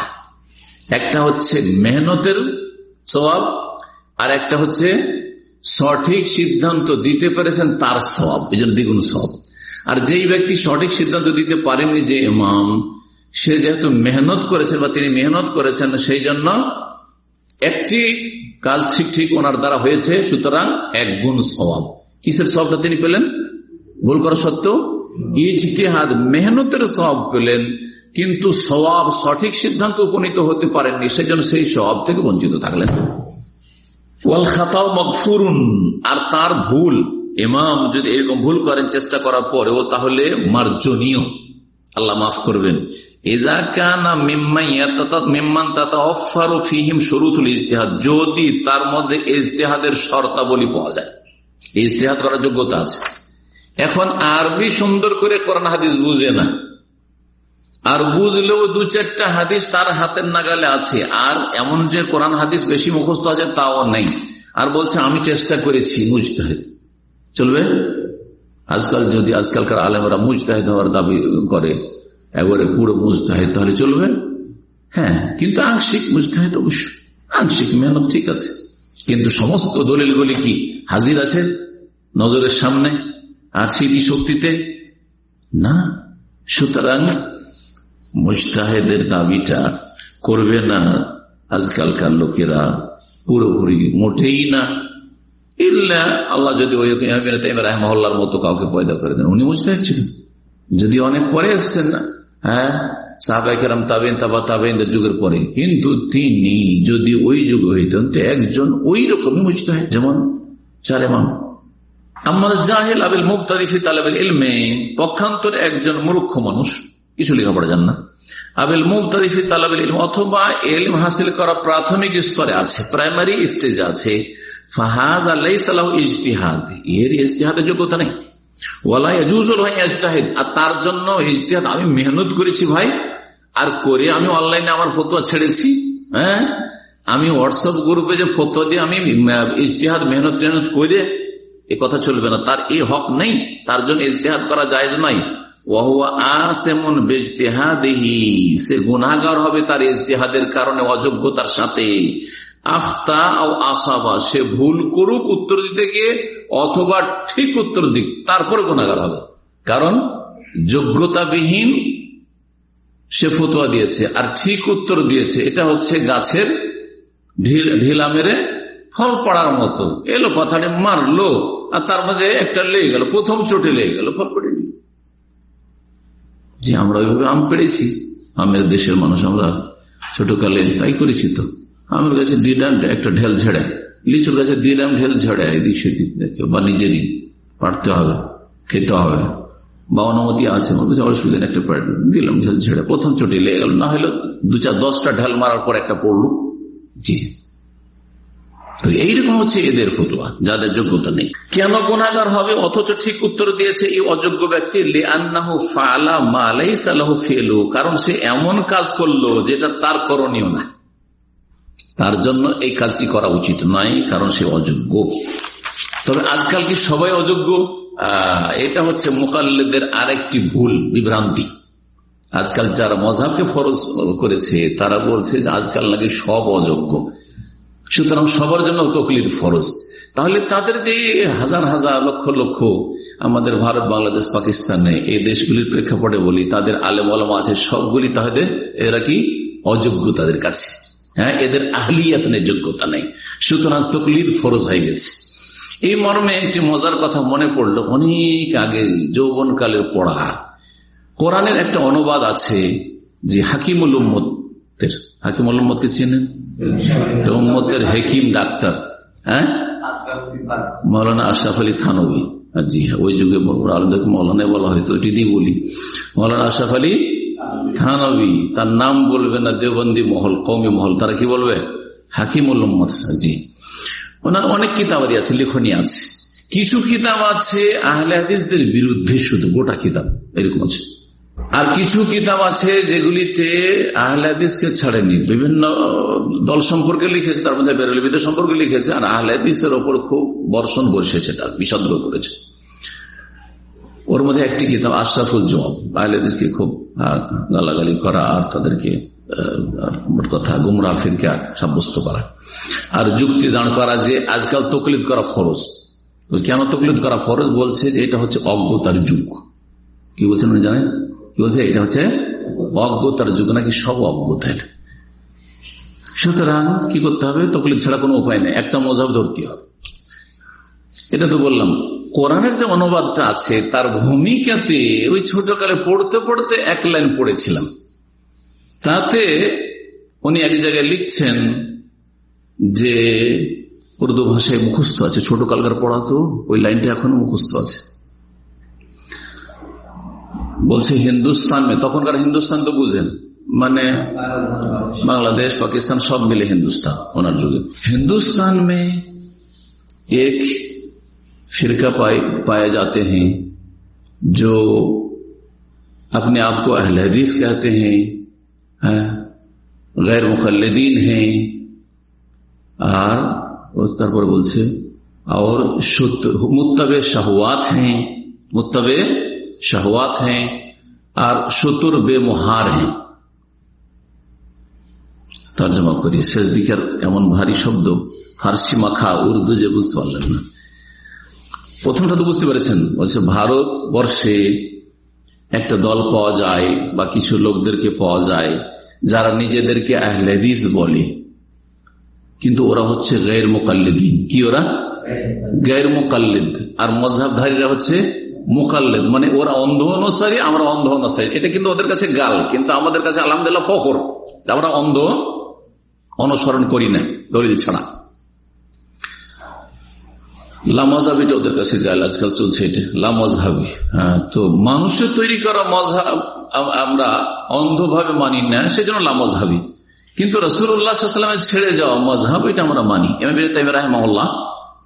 একটা হচ্ছে মেহনতের সবাব আর একটা হচ্ছে, সঠিক সিদ্ধান্ত দিতে পেরেছেন তার সব এই জন্য দ্বিগুণ সব আর যেই ব্যক্তি সঠিক সিদ্ধান্ত দিতে পারেননি যে ইমাম, সে যেহেতু মেহনত করেছেন বা তিনি মেহনত করেছেন, সেই জন্য একটি কাজ ঠিক ঠিক ওনার দ্বারা হয়েছে, সুতরাং এক গুণ স্বভাব কিসের সবটা তিনি পেলেন? ভুল করা সত্ত্বেও, ইজতিহাদ মেহনতের সব পেলেন, কিন্তু স্বভাব সঠিক সিদ্ধান্ত উপনীত হতে পারেননি, সেজন্য সেই স্বভাব থেকে বঞ্চিত থাকলেন। আর তার ভুল। ইমাম যদি এরকম ভুল করেন, চেষ্টা করার পরেও তাহলে মার্জনীয়। আল্লাহ মাফ করবেন। যদি তার মধ্যে ইজতেহাদের শর্তাবলী পাওয়া যায়। ইজতেহাদ করার যোগ্যতা আছে। এখন আরবি সুন্দর করে কোরআন হাদিস বুঝে না। আর বুঝলেও দু চারটা হাদিস তার হাতের নাগালে আছে। আর এমন যে কোরআন হাদিস বেশি মুখস্থ আছে তাও নেই। আর বলছে, আমি চেষ্টা করেছি মুজতাহিদ। চলবে? আজকাল যদি আজকালকার আলেমরা মুজতাহিদ হওয়ার দাবি করে, একবারে পুরো মুজতাহিদ, তাহলে চলবে? হ্যাঁ কিন্তু আংশিক মুজতাহিদ অবশ্যই আংশিক মেহনত ঠিক আছে। কিন্তু সমস্ত দলিলগুলি কি হাজির আছে নজরের সামনে আর স্মৃতি শক্তিতে না। সুতরাং মুস্তাহেদের দাবিটা করবে না আজকালকার লোকেরা পুরোপুরি মোটেই না। ইল্লা আল্লাহ যদি ওই রহমহল্লার মতো কাউকে পয়দা করে দেন, উনি মুস্তাহেদ ছিলেন। যদি অনেক পরে এসছেন না হ্যাঁ? সাহাবাইকার তাবেন তাবা তাবেনদের যুগের পরে। কিন্তু তিনি যদি ওই যুগ হইতেন, তো একজন ওই রকমই মুস্তাহেদ যেমন চার এমাম আমাদের জাহেল আবিল মুক্তারিফি তালেবেল ইলমে, পক্ষান্তর একজন মূর্খ মানুষ। কিছু লেখাপড়া যান না। আবিল মুক্তারিফি তালাবিল ইলম, অথবা এলম হাসিল করা প্রাথমিক স্তরে আছে, প্রাইমারি স্টেজ আছে। ফাহাদ আল্লাহ সালাহ ইজতিহাদ, এর ইজতিহাদের যোগ্যতা নেই। আর তার জন্য ইজতিহাদ আমি মেহনত করেছি ভাই, আর করে আমি অনলাইনে আমার ফতোয়া ছেড়েছি হ্যাঁ? আমি হোয়াটসঅ্যাপ গ্রুপে যে ফতোয়া দিয়ে আমি ইজতিহাদ মেহনত টেহনত করে এ কথা চলবে না। তার এই হক নেই, তার জন্য ইজতেহাদ করা যায় নয় সে গুনাগার হবে তার ইজতেহাদের কারণে, অযোগ্যতার সাথে। আখতা ও আসাবা, সে ভুল করুক উত্তর দিতে গিয়ে, অথবা ঠিক উত্তর দিক, তারপরে গুণাগার হবে। কারণ, যোগ্যতাবিহীন সে ফতোয়া দিয়েছে, আর ঠিক উত্তর দিয়েছে। এটা হচ্ছে গাছের ঢিলা মেরে ফল পড়ার মতো। এলো, কথাটি মারলো, আর তার মধ্যে একটা লেগে গেল, প্রথম চোটে লেগে গেল, ফল পড়ে যে আমরা ওইভাবে আম পেড়েছি, আমের দেশের মানুষ আমরা ছোটকালে তাই করেছি তো। আমের কাছে দিলাম একটা ঢেল ছেড়ে লিচুর কাছে দিলাম ঢেল ছেড়ে এদিক সেদিক বা নিজেরই পারতে হবে, খেতে হবে। বা অনুমতি আছে অসুবিধা একটা দিলাম। ঢেল ছেড়ে প্রথম চোটে লেগে গেল। না হলে দু চার দশটা ঢেল মারার পর একটা পড়ল। জি। তো এইরকম হচ্ছে এদের ফতুয়া, যাদের যোগ্যতা নেই। কেন হবে? অথচ ঠিক উত্তর দিয়েছে এই অযোগ্য ব্যক্তি কারণ সে এমন কাজ করল যেটা তার করণীয় না। তার জন্য এই কাজটি করা উচিত নয়, কারণ সে অযোগ্য। তবে আজকাল কি সবাই অযোগ্য? এটা হচ্ছে মোকাল্লেদের আরেকটি ভুল, বিভ্রান্তি। আজকাল যারা মজাবকে ফরজ করেছে, তারা বলছে যে আজকাল নাকি সব অযোগ্য। সুতরাং সবার জন্য তকলিদ ফরজ। তাহলে তাদের যে হাজার হাজার লক্ষ লক্ষ আমাদের ভারত, বাংলাদেশ, পাকিস্তানে এই দেশগুলির প্রেক্ষাপটে বলি, তাদের আলেম আলম আছে, সবগুলি তাহলে এরা কি? অযোগ্য তাদের কাছে। হ্যাঁ এদের আহলিয়াত নেই, যোগ্যতা নেই। সুতরাং তকলিদ ফরজ হয়ে গেছে। এই মর্মে একটি মজার কথা মনে পড়ল, অনেক আগে যৌবনকালের পড়া। কোরআনের একটা অনুবাদ আছে যে হাকিমুল উম্মতের হাকিমুল উম্মদকে চেনেন? উম্মতের হেকিম ডাক্তার হ্যাঁ? মৌলানা আশরাফ আলী থানবী জি হ্যাঁ ওই যুগে আলমদেরকে মৌলানা বলা হয়তো, ওইটি দিয়ে বলি। মৌলানা আশরাফ আলী থানবী তার নাম বলবে না দেবন্দি মহল কৌমি মহল, তারা কি বলবে? হাকিম উম্মদ জি। ওনার অনেক কিতাবাদি আছে, লেখনী আছে। কিছু কিতাব আছে, আহলে হাদিসদের বিরুদ্ধে শুধু, গোটা কিতাব, এরকম আছে। আর কিছু কিতাব আছে যেগুলিতে আহলাদিসকে ছাড়েনি। বিভিন্ন দল সম্পর্কে লিখেছে, তার মধ্যে বেরলিবিদের সম্পর্কে লিখেছে, আর আহলাদিসের ওপর খুব বর্ষণ বসেছে তার বিষদ্র করেছে। ওর মধ্যে একটি কিতাব, আশরাফুল জবাব আহলাদিসকে খুব গালাগালি করা আর তাদেরকে কথা গুমরা ফিরকে সাব্যস্ত করা। আর যুক্তি দাঁড় করা যে আজকাল তকলিদ করা ফরজ। কেন তকলিদ করা ফরজ? বলছে যে এটা হচ্ছে অজ্ঞতার যুগ। কি বলছেন জানেন? কি বলছে? এটা হচ্ছে অজ্ঞতার যুগ, নাকি সব অজ্ঞতার সুতরাং কি করতে হবে? তকলিফ ছাড়া কোনো উপায় নেই। একটা মজাব ধরতে হবে। এটা তো বললাম, কোরআনের যে অনুবাদটা আছে, তার ভূমিকাতে ওই ছোটকালে পড়তে পড়তে এক লাইন পড়েছিলাম। তাতে উনি এক জায়গায় লিখছেন যে উর্দু ভাষায় মুখস্থ আছে। ছোট কালকার পড়া তো ওই লাইনটা এখনও মুখস্থ আছে। বলছি হিন্দুস্তান তখনকার হিন্দুস্তান তো বুঝেন, মানে बांग्लादेश पाकिस्तान सब मिले हिंदुस्तान ओनर जुगे हिंदुस्तान में एक फिरका पाए पाए जाते हैं जो अपने आप को अहल हदीस कहते हैं, है? गैर मुखलदीन हैं, और उस তারপর বলছে और মুত্তবে শাহওয়াত हैं মুত্তবে शहवात हैं और शतुर बेमोहार हैं তর্জমা করি শেষ দিকের এমন ভারী শব্দ ফার্সি মাখা উর্দু যে বুঝতে পারলেন না। প্রথমটা তো বুঝতে পেরেছেন, বলছে ভারতবর্ষে একটা দল পাওয়া যায় বা কিছু লোকদেরকে পাওয়া যায় যারা নিজেদেরকে আহলেদিস বলে। কিন্তু ওরা হচ্ছে গের মোকাল্লিদিন কি ওরা? গের মোকাল্লিদ আর মজাবধারীরা হচ্ছে মোকাল্লেদ মানে ওরা অন্ধ অনুসারী, আমরা অন্ধ অনুসারী। এটা কিন্তু ওদের কাছে গাল, কিন্তু আমাদের কাছে আলহামদুল্লাহ ফখর। আমরা অন্ধ, অনুসরণ করি না। দলিল ছাড়া লামজাবিটা ওদের কাছে গাল, আজকাল চলছে এটা। লামজহাবি হ্যাঁ তো মানুষের তৈরি করা মজহাব আমরা অন্ধভাবে মানি না, সেজন্য লামজহাবি কিন্তু রসুল্লাহামের ছেড়ে যাওয়া মজহাব এটা আমরা মানি। এম রাহমাল্লাহ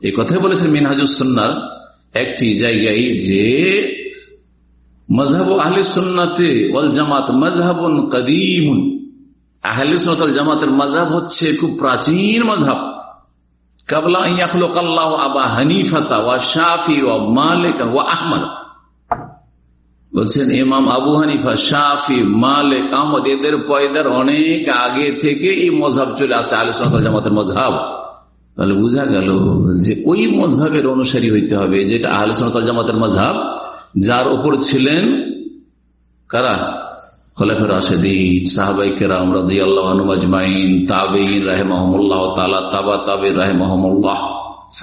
এই কথাই বলেছেন মিনহাজুসন্নার একটি জায়গায় যে মজহাব আহলি সুন্নাতে ওয়াল জামাত মজহাবুন কদিমুন। আহলি সুন্নাত জামাতের মজহাব হচ্ছে খুব প্রাচীন মজহাব কাবলা আবা ওয়া শাফি ওয়া ওয়া আহমদ। বলছেন, ইমাম আবু হানিফা, শাফি এদের অনেক আগে থেকে এই মজাব চলে আসে আলী সকাল জামাতের মজাব তাহলে বোঝা গেল যে ওই মজাবের অনুসারী হইতে হবে, যেটা আহলে সনাতল জামাতের মজাব যার ওপর ছিলেন কারা? খলেফের আসাদিন সাহাবাই কেরাম আল্লাহ আজমাইন রাহে তালা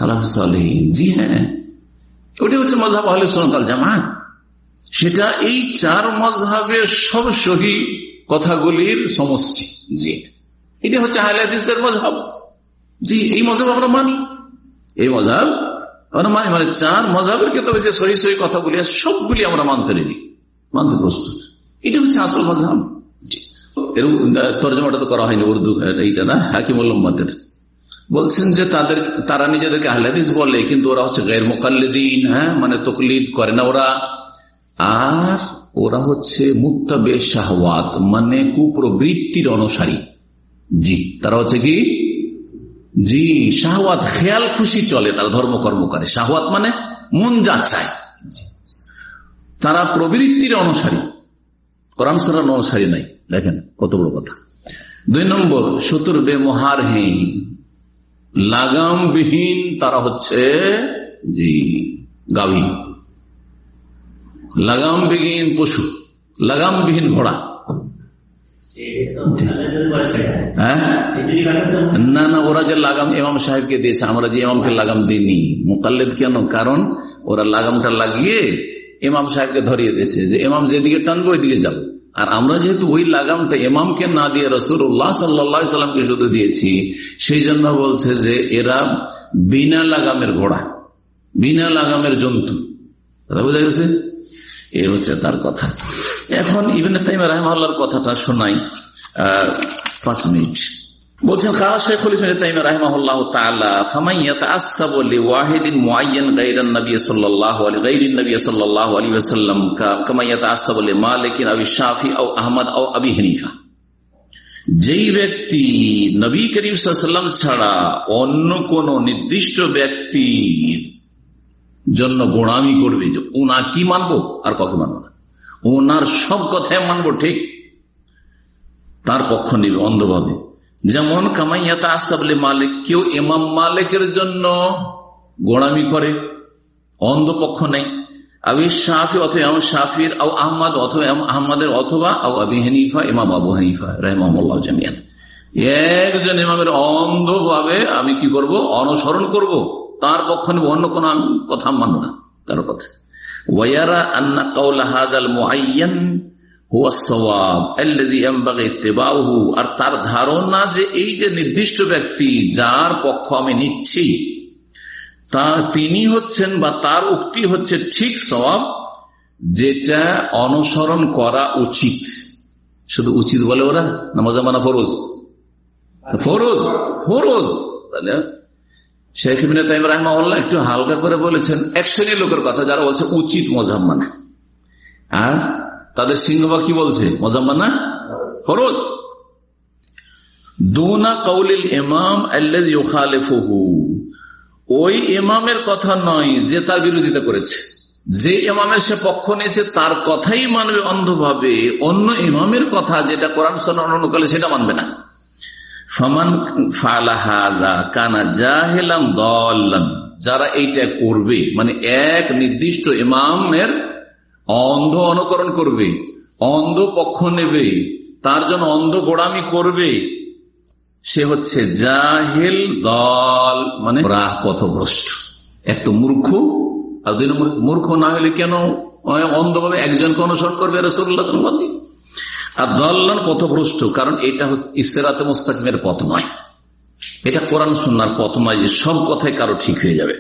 রাহে সালিন জি হ্যাঁ ওটা হচ্ছে আহলে জামাত। সেটা এই চার মজহাবের সব সহি কথাগুলির সমষ্টি। জি, এটা হচ্ছে হাইলাদিসদের মজাব জি এই মজাব আমরা মানি। এই মজাব আমরা মানি মানে চার মজাবের কেতাবে যে সহি সহি কথাগুলি সবগুলি আমরা মানতে রেডি। মানতে প্রস্তুত। এটা হচ্ছে আসল মজাব। এরকম তর্জমাটা তো করা হয়নি উর্দু এইটা না হাকিমুল্লাদের বলছেন যে তাদের তারা নিজেদেরকে আহলাদিস বলে কিন্তু ওরা হচ্ছে গের মোকাল্লিদিন হ্যাঁ মানে তকলিদ করে না ওরা। আর ওরা হচ্ছে মুক্তাবে শাহওয়াত মানে কুপ্রবৃত্তির অনুসারী। জি তারা হচ্ছে কি? জি, শাহওয়াত খেয়াল খুশি চলে তারা ধর্মকর্ম করে। শাহওয়াত মানে মন যা চায়। তারা প্রবৃত্তির অনুসারী। কোরআন সরার অনুসারী নাই। দেখেন কত বড় কথা। দুই নম্বর শত্রুর বেমহারহীন লাগামবিহীন তারা হচ্ছে জি, গাভী। লাগামবিহীন পশু। লাগামবিহীন ঘোড়া। না না ওরা যে লাগাম ইমাম সাহেবকে দিয়েছে আমরা যে ইমামকে লাগাম দিইনি। মোকাল্লেদ কেন? কারণ ওরা লাগামটা লাগিয়ে ইমাম সাহেবকে ধরিয়ে দিয়েছে। যে ইমাম যেদিকে টানবো ওই দিকে যাব আর আমরা যেহেতু ওই লাগামটা ইমামকে না দিয়ে রসুল্লাহ সাল্লামকে শুধু দিয়েছি সেই জন্য বলছে যে এরা বিনা লাগামের ঘোড়া বিনা লাগামের জন্তু। বুঝা গেছে? এ হচ্ছে তার কথা। এখন ইবেন তাইম রাহমাল্লার কথাটা শোনাই। পাঁচ মিনিট। বলছেন, কারা নবী শাফি আহমদ আবি যেই ব্যক্তি নবী করিম ছাড়া অন্য কোন নির্দিষ্ট ব্যক্তির জন্য গোড়ামি করবে যে ওনা কি মানবো আর কত মানবো না? ওনার সব কথায় মানবো, ঠিক? তার পক্ষ নিবে, অন্ধভাবে। যেমন কামাইয়াতা আসাবলে মালিক, কেউ এমাম মালিকের জন্য গোড়ামি করে, অন্ধ পক্ষ নেই। আবি শাফি, অথবা এমাম শাফির, আও আহমদ, অথবা আহমদের, অথবা আও আবি হানিফা, ইমাম আবু হানিফা রহমাল্লাহ জামিয়ান। একজন ইমামের অন্ধভাবে আমি কি করব? অনুসরণ করব? তার পক্ষ নেব, অন্য কোন কথা মানব না তার কথা ওয়ারা আন্না কাউলা হাজাল মুআইয়ান আর তার ধারণা যে এই যে নির্দিষ্ট ব্যক্তি যার পক্ষ আমি নিচ্ছি, তা তিনি হচ্ছেন বা তার উক্তি হচ্ছে ঠিক সবাব যেটা অনুসরণ করা উচিত। শুধু উচিত বলে ওরা? না মজা মানা ফরোজ? ফরোজ ফরোজ। তাহলে শেখ তাইম রাহমাউল্লাহ একটু হালকা করে বলেছেন, এক শ্রেণির লোকের কথা যারা বলছে উচিত মজাব মানা। আর তাদের সিংহবা কি বলছে? মজাব মানা ফরোজ। দুনা কৌলিল ইমাম আল্লাহু ওই এমামের কথা নয় যে তার বিরোধিতা করেছে। যে ইমামের সে পক্ষ নিয়েছে, তার কথাই মানবে অন্ধভাবে। অন্য ইমামের কথা যেটা কোরআন অনুকালে সেটা মানবে না। ফমান ফালাহাজা কানা জাহেলাম দল্লান। যারা এইটা করবে মানে এক নির্দিষ্ট ইমামের অন্ধ অনুকরণ করবে, অন্ধ পক্ষ নেবে, তার জন্য অন্ধ গোড়ামি করবে। সে হচ্ছে জাহেল দল মানে রাহ পথভ্রষ্ট এক তো মূর্খ, আর দুই নম্বর, মূর্খ না হলে কেন অন্ধভাবে একজনকে অনুসরণ করবে রসুল্লাহ আর দল্লান পথভ্রষ্ট, কারণ এটা ইসরাতে মোস্তাকিমের পথ নয়। এটা কোরআন সুন্নার পথ নয় যে সব কথায় কারও ঠিক হয়ে যাবে।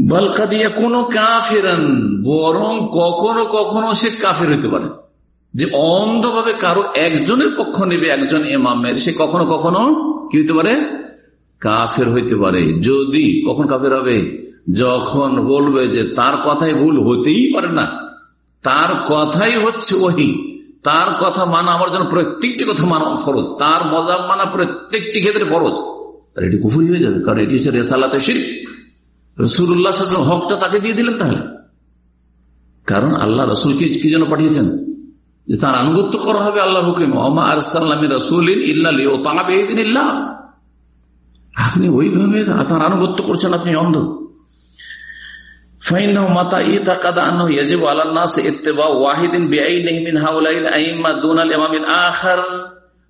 বালকা দিয়ে কোনো কাফেরান, বরং কখনো কখনো সে কাফের হইতে পারে। যে অন্ধভাবে কারও একজনের পক্ষ নেবে, একজন এমামের সে কখনো কখনো কি হইতে পারে? কাফের হইতে পারে। যদি কখন কাফের হবে? যখন বলবে যে তার কথাই ভুল হতেই পারে না। তার কথাই হচ্ছে ওহি। তার কথা মানা আমার জন্য প্রত্যেকটি কথা মানা ফরজ। তার মজাব মানা প্রত্যেকটি ক্ষেত্রে ফরজ। এটি কুফুরি হয়ে যাবে, কারণ এটি হচ্ছে রেসালাতে শির রসুল্লাহ হকটা তাকে দিয়ে দিলেন তাহলে। কারণ আল্লাহ রসুলকে কি জন্য পাঠিয়েছেন? যে তার আনুগত্য করা হবে আল্লাহ হুকিম। ওমা আরসাল্লামী রসুল আপনি ওইভাবে তার আনুগত্য করছেন, আপনি অন্ধ।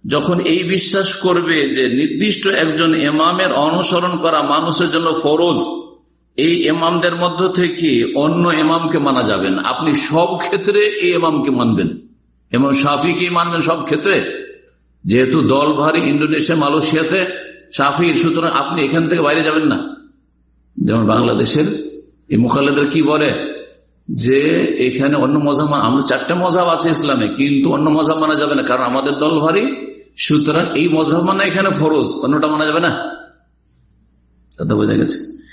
যখন এই বিশ্বাস করবে যে নির্দিষ্ট একজন এমামের অনুসরণ করা মানুষের জন্য ফরজ এই এমামদের মধ্য থেকে অন্য এমামকে মানা যাবেন আপনি সব ক্ষেত্রে এই এমামকে মানবেন। এবং সাফিকেই মানবেন সব ক্ষেত্রে। যেহেতু দল ভারী ইন্ডোনেশিয়া মালয়েশিয়াতে সাফির সুতরাং আপনি এখান থেকে বাইরে যাবেন না। যেমন বাংলাদেশের এই মুখালেদের কি বলে? যে এখানে অন্য মজাব আমাদের চারটা মজাব আছে ইসলামে, কিন্তু অন্য মজাব মানা যাবে না, কারণ আমাদের দল ভারী, সুতরাং এই মজাব মানা এখানে ফরজ, অন্যটা মানা যাবে না। কথা বোঝা গেছে?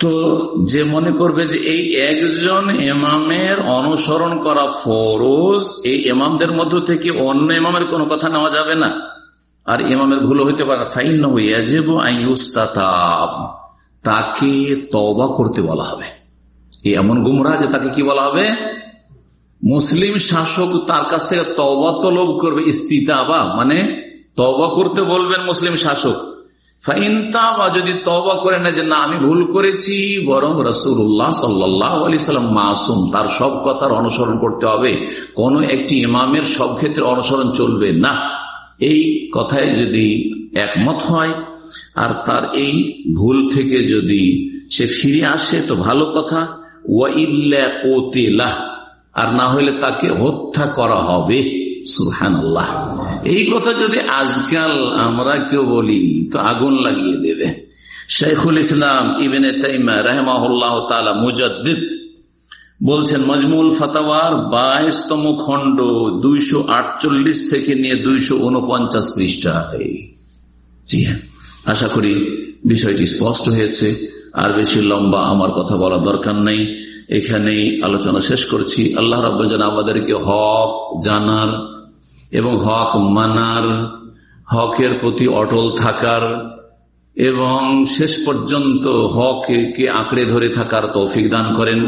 তো যে মনে করবে যে এই একজন এমামের অনুসরণ করা ফরজ, এই এমামদের মধ্য থেকে অন্য এমামের কোনো কথা নেওয়া যাবে না। আর ইমামের ভুল হইতে পারে। ফাইন তাকে তবা করতে বলা হবে। এমন গুমরা যে তাকে কি বলা হবে? মুসলিম শাসক তার কাছ থেকে তবা তলব করবে। ইস্তিতাবা মানে তবা করতে বলবেন মুসলিম শাসক। যদি তবা করে না যে না, আমি ভুল করেছি, বরং রসুল্লাহ সাল্লাম মাসুম, তার সব কথার অনুসরণ করতে হবে। কোন একটি ইমামের সব ক্ষেত্রে অনুসরণ চলবে না। এই কথায় যদি একমত হয়, আর তার এই ভুল থেকে যদি সে ফিরে আসে, তো ভালো কথা। ওয়াইল্লাহ আর না হলে তাকে হত্যা করা হবে। সুহান আল্লাহ এই কথা যদি আজকাল আমরা কেউ বলি, তো আগুন লাগিয়ে দেবে। শেখুল ইসলাম ইবেনে তাইমা রহমাহুল্লাহ তালা মুজাদ্দিদ বলছেন, মজমুল ফাতাওয়ার বাইশতম খণ্ড দুইশো আটচল্লিশ থেকে নিয়ে দুইশো উনপঞ্চাশ পৃষ্ঠা হ্যাঁ আশা করি বিষয়টি স্পষ্ট হয়েছে। আর বেশি লম্বা আমার কথা বলা দরকার নেই। এখানেই আলোচনা শেষ করছি। আল্লাহ রাব যেন আমাদেরকে হক জানার এবং হক মানার, হকের প্রতি অটল থাকার এবং শেষ পর্যন্ত হককে আঁকড়ে ধরে থাকার তৌফিক দান করেন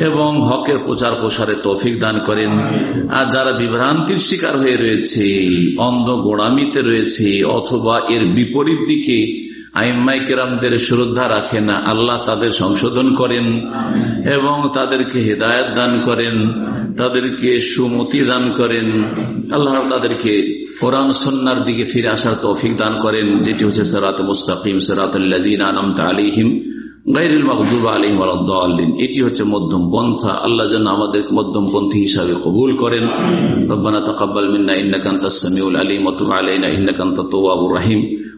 এবং হকের প্রচার প্রসারে তৌফিক দান করেন। আর যারা বিভ্রান্তির শিকার হয়ে রয়েছে, অন্ধ গোড়ামিতে রয়েছে অথবা এর বিপরীত দিকে আইম্মাই কেরামদের শ্রদ্ধা রাখে না। আল্লাহ তাদের সংশোধন করেন এবং তাদেরকে হেদায়ত দান করেন, তাদেরকে সুমতি দান করেন। আল্লাহ তাদেরকে কোরআন সন্ন্যার দিকে ফিরে আসার তৌফিক দান করেন, যেটি হচ্ছে সেরাত মুস্তাকিম সেরাতুল্লাদিন আনমত আলিহিম গাইরুল মকদুব আলিম আলদ্দিন এটি হচ্ছে মধ্যম পন্থা। আল্লাহ যেন আমাদের মধ্যম পন্থী হিসাবে কবুল করেন। রব্বানা তকাব্বাল মিন্না ইন্নাকান্ত সামিউল আলী মতুব আলাইনা ইন্নাকান্ত তোয়াবুর রাহিম।